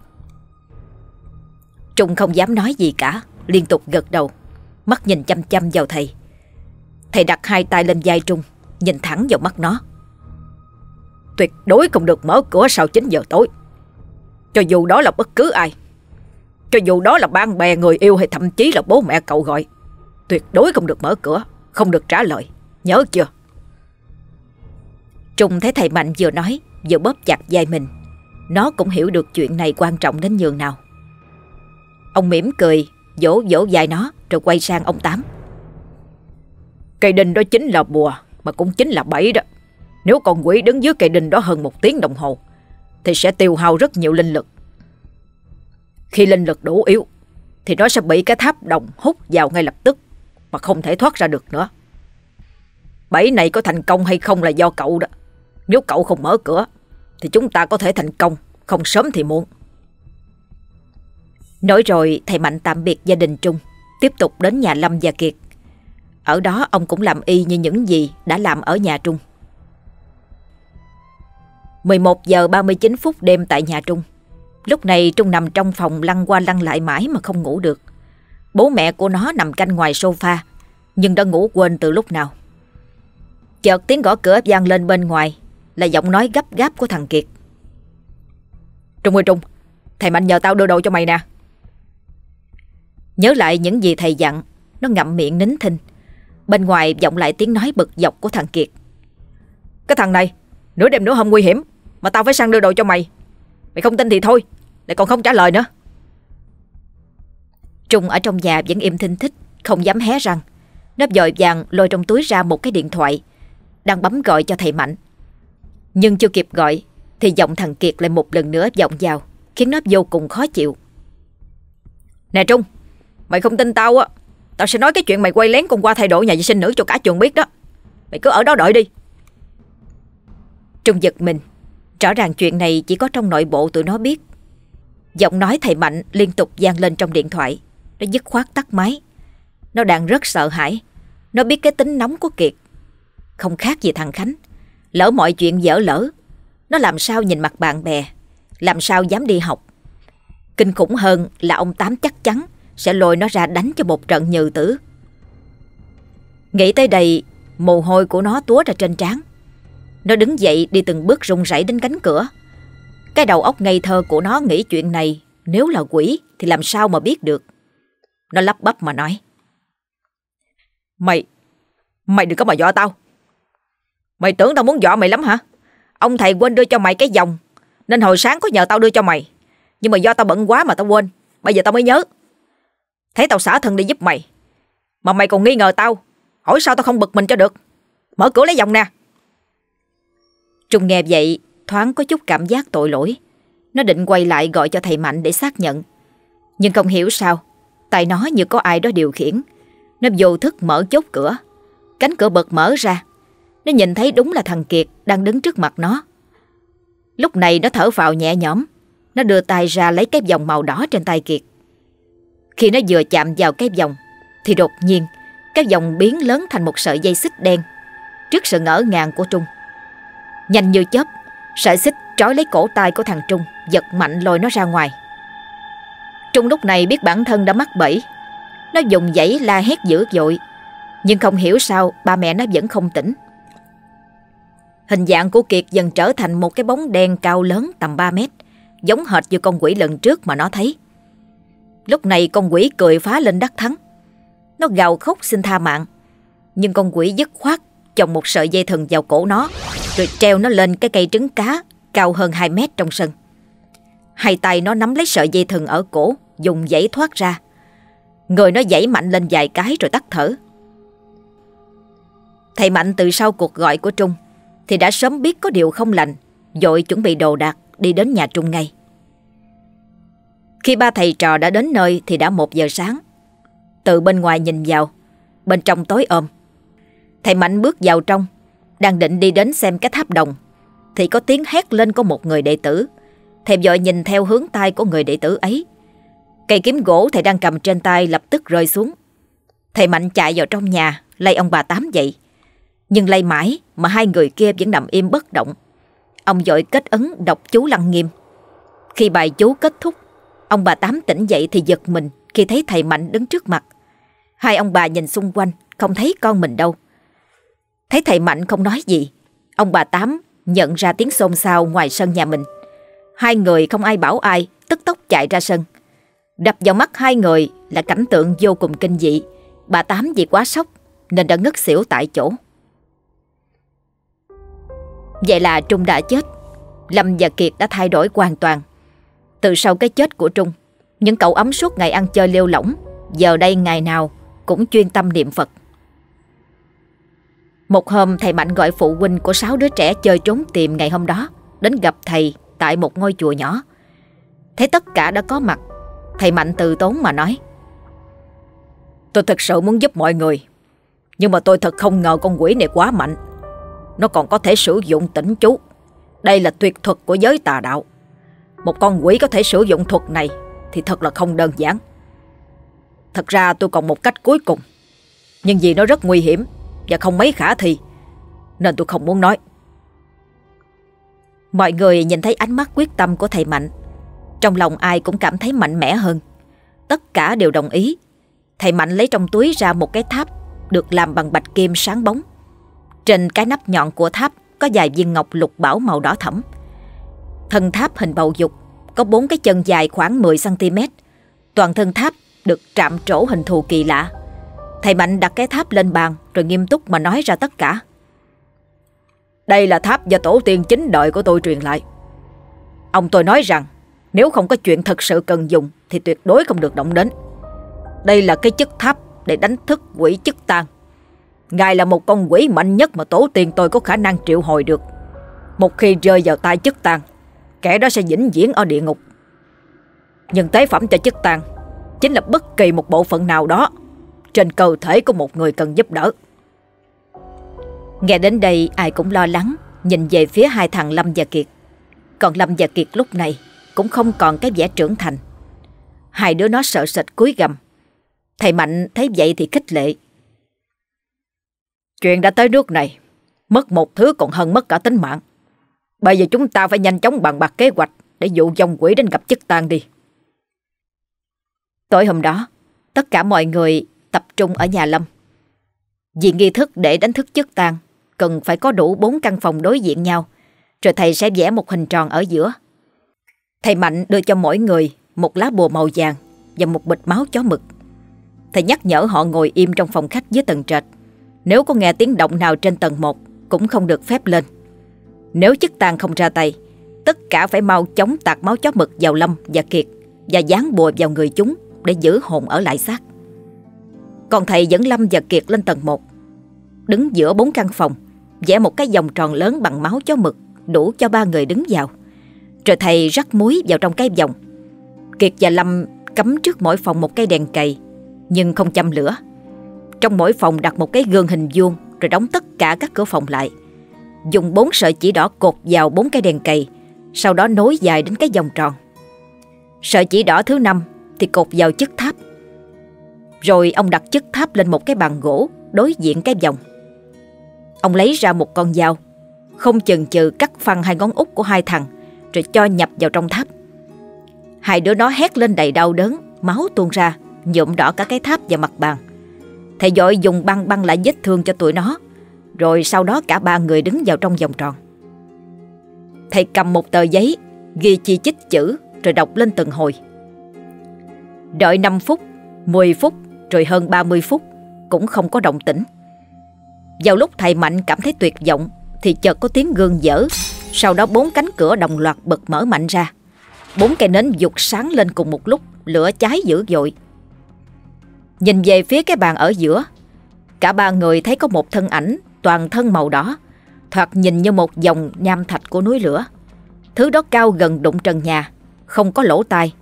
Trung không dám nói gì cả, Liên tục gật đầu, Mắt nhìn chăm chăm vào thầy. Thầy đặt hai tay lên vai Trung, Nhìn thẳng vào mắt nó. Tuyệt đối không được mở cửa sau 9 giờ tối. Cho dù đó là bất cứ ai, Cho dù đó là bạn bè người yêu Hay thậm chí là bố mẹ cậu gọi, Tuyệt đối không được mở cửa, Không được trả lời. Nhớ chưa? Trung thấy thầy Mạnh vừa nói, Vừa bóp chặt vai mình. Nó cũng hiểu được chuyện này quan trọng đến nhường nào. Ông mỉm cười, Vỗ vỗ vai nó, Rồi quay sang ông Tám. Cây đinh đó chính là bùa, Mà cũng chính là bẫy đó. Nếu con quỷ đứng dưới cây đinh đó hơn một tiếng đồng hồ, Thì sẽ tiêu hao rất nhiều linh lực. Khi linh lực đủ yếu, Thì nó sẽ bị cái tháp đồng hút vào ngay lập tức, Mà không thể thoát ra được nữa. Bẫy này có thành công hay không là do cậu đó. Nếu cậu không mở cửa, Thì chúng ta có thể thành công, Không sớm thì muộn. Nói rồi, thầy Mạnh tạm biệt gia đình Trung Tiếp tục đến nhà Lâm và Kiệt ở đó ông cũng làm y như những gì đã làm ở nhà Trung. 11 giờ 39 phút đêm tại nhà Trung. Lúc này Trung nằm trong phòng lăn qua lăn lại mãi mà không ngủ được. Bố mẹ của nó nằm canh ngoài sofa, nhưng đã ngủ quên từ lúc nào. Chợt tiếng gõ cửa vang lên bên ngoài, là giọng nói gấp gáp của thằng Kiệt. Trung ơi Trung, thầy Mạnh nhờ tao đưa đồ cho mày nè. Nhớ lại những gì thầy dặn, nó ngậm miệng nín thinh, Bên ngoài vọng lại tiếng nói bực dọc của thằng Kiệt. Cái thằng này, Nửa đêm nửa hôm nguy hiểm, Mà tao phải sang đưa đồ cho mày. Mày không tin thì thôi, Lại còn không trả lời nữa. Trung ở trong nhà vẫn im thinh thích, Không dám hé răng. Nó dội vàng lôi trong túi ra một cái điện thoại, Đang bấm gọi cho thầy Mạnh. Nhưng chưa kịp gọi, Thì giọng thằng Kiệt lại một lần nữa vọng vào, Khiến nó vô cùng khó chịu. Nè Trung, Mày không tin tao á. Tao sẽ nói cái chuyện mày quay lén con qua thay đổi nhà vệ sinh nữ cho cả trường biết đó. Mày cứ ở đó đợi đi. Trung giật mình. Rõ ràng chuyện này chỉ có trong nội bộ tụi nó biết. Giọng nói thầy Mạnh liên tục vang lên trong điện thoại. Nó dứt khoát tắt máy. Nó đang rất sợ hãi. Nó biết cái tính nóng của Kiệt. Không khác gì thằng Khánh. Lỡ mọi chuyện dở lỡ, Nó làm sao nhìn mặt bạn bè? Làm sao dám đi học? Kinh khủng hơn là ông Tám chắc chắn. Sẽ lôi nó ra đánh cho một trận nhừ tử. Nghĩ tới đây, Mồ hôi của nó túa ra trên trán. Nó đứng dậy đi từng bước rung rẩy đến cánh cửa. Cái đầu óc ngây thơ của nó nghĩ chuyện này, Nếu là quỷ thì làm sao mà biết được. Nó lắp bắp mà nói. Mày Mày đừng có mà dọa tao. Mày tưởng tao muốn dọa mày lắm hả? Ông thầy quên đưa cho mày cái vòng Nên hồi sáng có nhờ tao đưa cho mày. Nhưng mà do tao bận quá mà tao quên, Bây giờ tao mới nhớ. Thấy tao xả thân đi giúp mày. Mà mày còn nghi ngờ tao. Hỏi sao tao không bực mình cho được. Mở cửa lấy vòng nè. Trung nghe vậy, thoáng có chút cảm giác tội lỗi. Nó định quay lại gọi cho thầy Mạnh để xác nhận. Nhưng không hiểu sao, Tại nó như có ai đó điều khiển. Nó vô thức mở chốt cửa. Cánh cửa bật mở ra. Nó nhìn thấy đúng là thằng Kiệt đang đứng trước mặt nó. Lúc này nó thở vào nhẹ nhõm. Nó đưa tay ra lấy cái vòng màu đỏ trên tay Kiệt. Khi nó vừa chạm vào cái vòng, Thì đột nhiên, Cái vòng biến lớn thành một sợi dây xích đen, Trước sự ngỡ ngàng của Trung. Nhanh như chớp, Sợi xích trói lấy cổ tay của thằng Trung, Giật mạnh lôi nó ra ngoài. Trung lúc này biết bản thân đã mắc bẫy. Nó dùng dãy la hét dữ dội, Nhưng không hiểu sao Ba mẹ nó vẫn không tỉnh. Hình dạng của Kiệt dần trở thành một cái bóng đen cao lớn tầm 3 mét, Giống hệt như con quỷ lần trước mà nó thấy. Lúc này con quỷ cười phá lên đắc thắng. Nó gào khóc xin tha mạng. Nhưng con quỷ dứt khoát, Chồng một sợi dây thừng vào cổ nó, Rồi treo nó lên cái cây trứng cá, Cao hơn 2 mét trong sân. Hai tay nó nắm lấy sợi dây thừng ở cổ, Dùng giấy thoát ra. Người nó giãy mạnh lên vài cái rồi tắt thở. Thầy Mạnh từ sau cuộc gọi của Trung Thì đã sớm biết có điều không lành Dội chuẩn bị đồ đạc Đi đến nhà Trung ngay. Khi ba thầy trò đã đến nơi Thì đã một giờ sáng. Từ bên ngoài nhìn vào, Bên trong tối ôm Thầy Mạnh bước vào trong, Đang định đi đến xem cái tháp đồng, Thì có tiếng hét lên của một người đệ tử. Thầy vội nhìn theo hướng tay của người đệ tử ấy. Cây kiếm gỗ thầy đang cầm trên tay lập tức rơi xuống. Thầy Mạnh chạy vào trong nhà, Lay ông bà Tám dậy. Nhưng lay mãi mà hai người kia vẫn nằm im bất động. Ông dội kết ấn đọc chú lăng nghiêm. Khi bài chú kết thúc Ông bà Tám tỉnh dậy thì giật mình Khi thấy thầy Mạnh đứng trước mặt. Hai ông bà nhìn xung quanh, Không thấy con mình đâu. Thấy thầy Mạnh không nói gì, Ông bà Tám nhận ra tiếng xôn xao ngoài sân nhà mình. Hai người không ai bảo ai, Tức tốc chạy ra sân. Đập vào mắt hai người là cảnh tượng vô cùng kinh dị. Bà Tám vì quá sốc Nên đã ngất xỉu tại chỗ. Vậy là Trung đã chết. Lâm và Kiệt đã thay đổi hoàn toàn. Từ sau cái chết của Trung, Những cậu ấm suốt ngày ăn chơi lêu lỏng, Giờ đây ngày nào cũng chuyên tâm niệm Phật. Một hôm, thầy Mạnh gọi phụ huynh của sáu đứa trẻ chơi trốn tìm ngày hôm đó, Đến gặp thầy tại một ngôi chùa nhỏ. Thấy tất cả đã có mặt, Thầy Mạnh từ tốn mà nói, Tôi thật sự muốn giúp mọi người, Nhưng mà tôi thật không ngờ con quỷ này quá mạnh. Nó còn có thể sử dụng tỉnh chú. Đây là tuyệt thuật của giới tà đạo. Một con quỷ có thể sử dụng thuật này Thì thật là không đơn giản. Thật ra tôi còn một cách cuối cùng, Nhưng vì nó rất nguy hiểm Và không mấy khả thi, Nên tôi không muốn nói. Mọi người nhìn thấy ánh mắt quyết tâm của thầy Mạnh, Trong lòng ai cũng cảm thấy mạnh mẽ hơn. Tất cả đều đồng ý. Thầy Mạnh lấy trong túi ra một cái tháp Được làm bằng bạch kim sáng bóng. Trên cái nắp nhọn của tháp Có vài viên ngọc lục bảo màu đỏ thẫm. Thân tháp hình bầu dục Có bốn cái chân dài khoảng 10cm Toàn thân tháp được trạm trổ hình thù kỳ lạ Thầy Mạnh đặt cái tháp lên bàn Rồi nghiêm túc mà nói ra tất cả Đây là tháp do tổ tiên chính đời của tôi truyền lại. Ông tôi nói rằng nếu không có chuyện thật sự cần dùng thì tuyệt đối không được động đến. Đây là cái chức tháp để đánh thức quỷ chức tang. Ngài là một con quỷ mạnh nhất mà tổ tiên tôi có khả năng triệu hồi được. Một khi rơi vào tay chức tang, kẻ đó sẽ vĩnh viễn ở địa ngục. Nhưng tế phẩm cho chức tang chính là bất kỳ một bộ phận nào đó trên cơ thể của một người cần giúp đỡ. Nghe đến đây, ai cũng lo lắng, Nhìn về phía hai thằng Lâm và Kiệt. Còn Lâm và Kiệt lúc này Cũng không còn cái vẻ trưởng thành. Hai đứa nó sợ sệt cúi gầm Thầy Mạnh thấy vậy thì khích lệ. Chuyện đã tới nước này, Mất một thứ còn hơn mất cả tính mạng. Bây giờ chúng ta phải nhanh chóng bàn bạc kế hoạch Để dụ dòng quỷ đến gặp chức tang đi Tối hôm đó Tất cả mọi người tập trung ở nhà Lâm Vì nghi thức để đánh thức chức tang cần phải có đủ bốn căn phòng đối diện nhau, rồi thầy sẽ vẽ một hình tròn ở giữa. Thầy Mạnh đưa cho mỗi người một lá bùa màu vàng và một bịch máu chó mực. Thầy nhắc nhở họ ngồi im trong phòng khách dưới tầng trệt. Nếu có nghe tiếng động nào trên tầng 1 cũng không được phép lên. Nếu chức tang không ra tay, tất cả phải mau chóng tạt máu chó mực vào Lâm và Kiệt và dán bùa vào người chúng để giữ hồn ở lại xác. Còn thầy dẫn Lâm và Kiệt lên tầng 1, đứng giữa bốn căn phòng vẽ một cái vòng tròn lớn bằng máu chó mực đủ cho ba người đứng vào. Rồi thầy rắc muối vào trong cái vòng. Kiệt và Lâm cắm trước mỗi phòng một cây đèn cầy nhưng không châm lửa. Trong mỗi phòng đặt một cái gương hình vuông rồi đóng tất cả các cửa phòng lại. Dùng bốn sợi chỉ đỏ cột vào bốn cái đèn cầy, sau đó nối dài đến cái vòng tròn. Sợi chỉ đỏ thứ năm thì cột vào chiếc tháp. Rồi ông đặt chiếc tháp lên một cái bàn gỗ đối diện cái vòng. Ông lấy ra một con dao, Không chần chừ cắt phăng hai ngón út của hai thằng, Rồi cho nhập vào trong tháp Hai đứa nó hét lên đầy đau đớn, Máu tuôn ra, Nhuộm đỏ cả cái tháp và mặt bàn Thầy dội dùng băng băng lại vết thương cho tụi nó rồi sau đó cả ba người đứng vào trong vòng tròn. Thầy cầm một tờ giấy, Ghi chi chích chữ, Rồi đọc lên từng hồi. Đợi 5 phút 10 phút, Rồi hơn 30 phút, Cũng không có động tĩnh. Vào lúc thầy Mạnh cảm thấy tuyệt vọng, Thì chợt có tiếng gương dở. Sau đó bốn cánh cửa đồng loạt bật mở mạnh ra. Bốn cây nến dục sáng lên cùng một lúc, Lửa cháy dữ dội. Nhìn về phía cái bàn ở giữa, Cả ba người thấy có một thân ảnh Toàn thân màu đỏ, Thoạt nhìn như một dòng nham thạch của núi lửa. Thứ đó cao gần đụng trần nhà, Không có lỗ tai.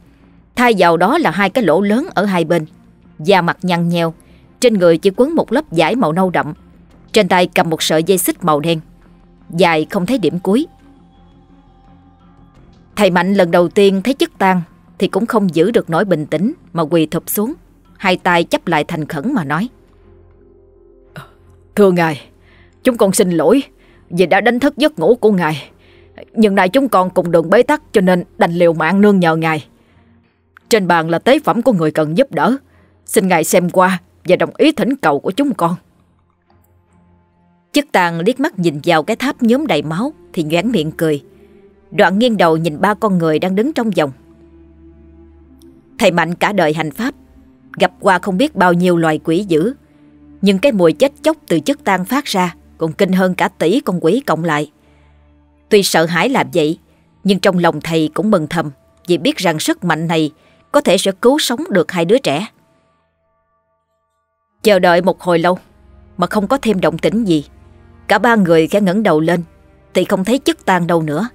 Thay vào đó là hai cái lỗ lớn ở hai bên. Da mặt nhăn nheo, Trên người chỉ quấn một lớp vải màu nâu đậm. Trên tay cầm một sợi dây xích màu đen, Dài không thấy điểm cuối. Thầy Mạnh lần đầu tiên thấy chức tang Thì cũng không giữ được nỗi bình tĩnh Mà quỳ thụp xuống, Hai tay chấp lại thành khẩn mà nói. Thưa ngài Chúng con xin lỗi Vì đã đánh thức giấc ngủ của ngài. Nhưng nay chúng con cùng đường bế tắc Cho nên đành liều mạng nương nhờ ngài. Trên bàn là tế phẩm của người cần giúp đỡ. Xin ngài xem qua Và đồng ý thỉnh cầu của chúng con. Chức tàng liếc mắt nhìn vào cái tháp nhóm đầy máu Thì nhoảng miệng cười. Đoạn nghiêng đầu nhìn ba con người đang đứng trong vòng. Thầy Mạnh cả đời hành pháp, Gặp qua không biết bao nhiêu loài quỷ dữ. Nhưng cái mùi chết chóc từ chức tan phát ra còn kinh hơn cả tỷ con quỷ cộng lại. Tuy sợ hãi làm vậy Nhưng trong lòng thầy cũng mừng thầm Vì biết rằng sức mạnh này Có thể sẽ cứu sống được hai đứa trẻ. Chờ đợi một hồi lâu Mà không có thêm động tĩnh gì Cả ba người khẽ ngẩng đầu lên Thì không thấy chất tan đâu nữa.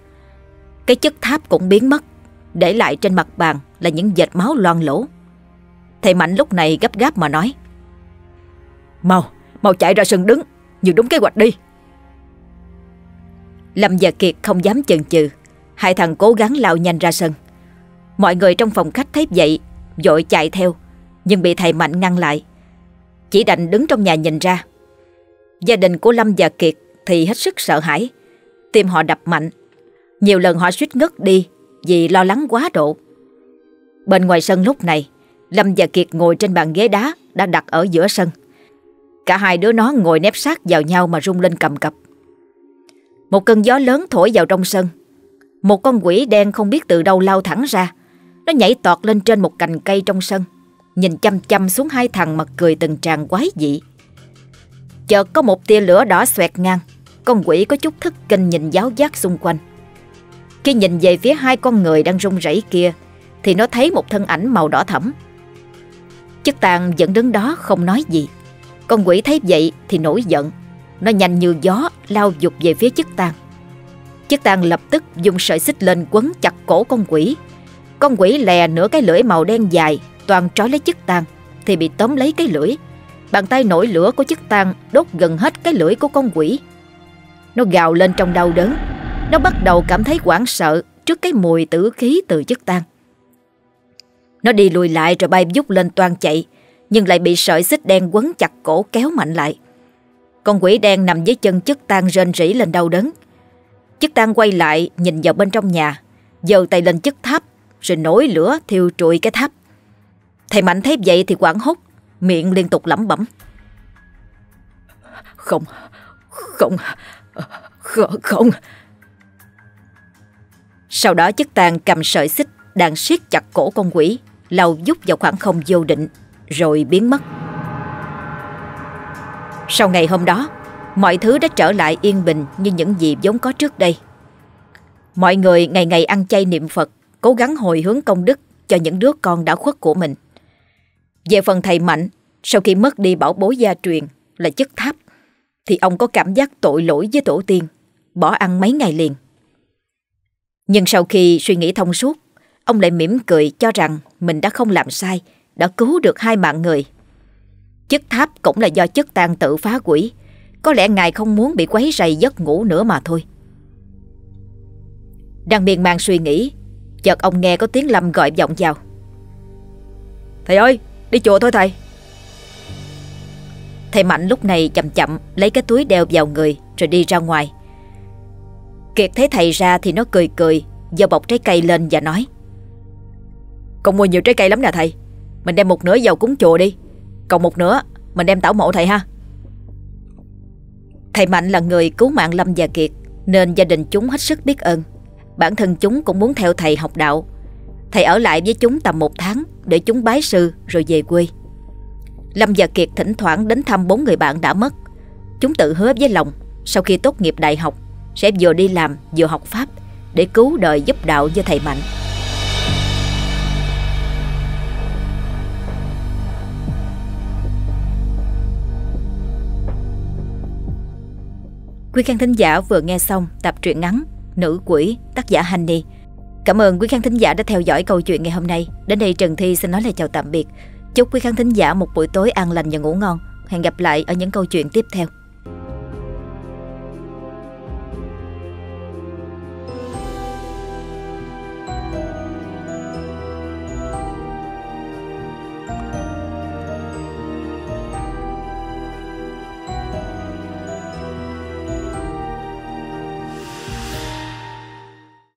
Cái chất tháp cũng biến mất Để lại trên mặt bàn là những vệt máu loang lỗ Thầy Mạnh lúc này gấp gáp mà nói Mau, mau chạy ra sân đứng. Như đúng kế hoạch đi Lâm và Kiệt không dám chần chừ Hai thằng cố gắng lao nhanh ra sân Mọi người trong phòng khách thấy vậy Vội chạy theo Nhưng bị thầy Mạnh ngăn lại Chỉ đành đứng trong nhà nhìn ra Gia đình của Lâm và Kiệt thì hết sức sợ hãi. Tim họ đập mạnh. Nhiều lần họ suýt ngất đi vì lo lắng quá độ. Bên ngoài sân lúc này, Lâm và Kiệt ngồi trên bàn ghế đá đã đặt ở giữa sân. Cả hai đứa nó ngồi nép sát vào nhau mà rung lên cầm cập. Một cơn gió lớn thổi vào trong sân. Một con quỷ đen không biết từ đâu lao thẳng ra. Nó nhảy tọt lên trên một cành cây trong sân. Nhìn chăm chăm xuống hai thằng mặt cười từng tràn quái dị. Chợt có một tia lửa đỏ xoẹt ngang, con quỷ có chút thức kinh nhìn giáo giác xung quanh. Khi nhìn về phía hai con người đang rung rẩy kia, thì nó thấy một thân ảnh màu đỏ thẫm. Chức tàn vẫn đứng đó không nói gì. Con quỷ thấy vậy thì nổi giận. Nó nhanh như gió, lao dục về phía chức tang Chức tang lập tức dùng sợi xích lên quấn chặt cổ con quỷ. Con quỷ lè nửa cái lưỡi màu đen dài, toàn trói lấy chức tang, thì bị tóm lấy cái lưỡi. Bàn tay nổi lửa của chức tang đốt gần hết cái lưỡi của con quỷ. Nó gào lên trong đau đớn. Nó bắt đầu cảm thấy hoảng sợ trước cái mùi tử khí từ chức tang Nó đi lùi lại rồi bay vút lên toan chạy nhưng lại bị sợi xích đen quấn chặt cổ kéo mạnh lại. Con quỷ đen nằm dưới chân chức tan rên rỉ lên đau đớn. Chức tan quay lại, nhìn vào bên trong nhà, giơ tay lên chức tháp, Rồi nổi lửa thiêu trụi cái tháp. Thầy Mạnh thấy vậy thì quảng hốt, Miệng liên tục lẩm bẩm. Không Không Không Không. Sau đó chức tàn cầm sợi xích Đang siết chặt cổ con quỷ lao dút vào khoảng không vô định rồi biến mất. Sau ngày hôm đó, mọi thứ đã trở lại yên bình như những gì vốn có trước đây. Mọi người ngày ngày ăn chay niệm Phật, cố gắng hồi hướng công đức cho những đứa con đã khuất của mình. Về phần thầy Mạnh, sau khi mất đi bảo bối gia truyền là chức tháp, thì ông có cảm giác tội lỗi với tổ tiên, bỏ ăn mấy ngày liền. Nhưng sau khi suy nghĩ thông suốt, Ông lại mỉm cười cho rằng mình đã không làm sai, đã cứu được hai mạng người. Chức tháp cũng là do chất tàn tự phá quỷ. Có lẽ ngài không muốn bị quấy rầy giấc ngủ nữa mà thôi. Đang miên man suy nghĩ, chợt ông nghe có tiếng Lâm gọi vọng vào. Thầy ơi, đi chùa thôi thầy. Thầy Mạnh lúc này chậm chậm lấy cái túi đeo vào người rồi đi ra ngoài. Kiệt thấy thầy ra thì nó cười cười, giơ bọc trái cây lên và nói. Con mua nhiều trái cây lắm nè thầy mình đem một nửa vào cúng chùa đi. Còn một nửa, mình đem tảo mộ thầy ha. Thầy Mạnh là người cứu mạng Lâm và Kiệt, Nên gia đình chúng hết sức biết ơn. Bản thân chúng cũng muốn theo thầy học đạo. Thầy ở lại với chúng tầm một tháng Để chúng bái sư rồi về quê. Lâm và Kiệt thỉnh thoảng đến thăm bốn người bạn đã mất. Chúng tự hứa với lòng, Sau khi tốt nghiệp đại học, Sẽ vừa đi làm vừa học Pháp Để cứu đời giúp đạo với thầy Mạnh. Quý khán thính giả vừa nghe xong tập truyện ngắn Nữ quỷ, tác giả Hanny. Cảm ơn quý khán thính giả đã theo dõi câu chuyện ngày hôm nay. Đến đây Trần Thi xin nói lời chào tạm biệt. Chúc quý khán thính giả một buổi tối an lành và ngủ ngon. Hẹn gặp lại ở những câu chuyện tiếp theo.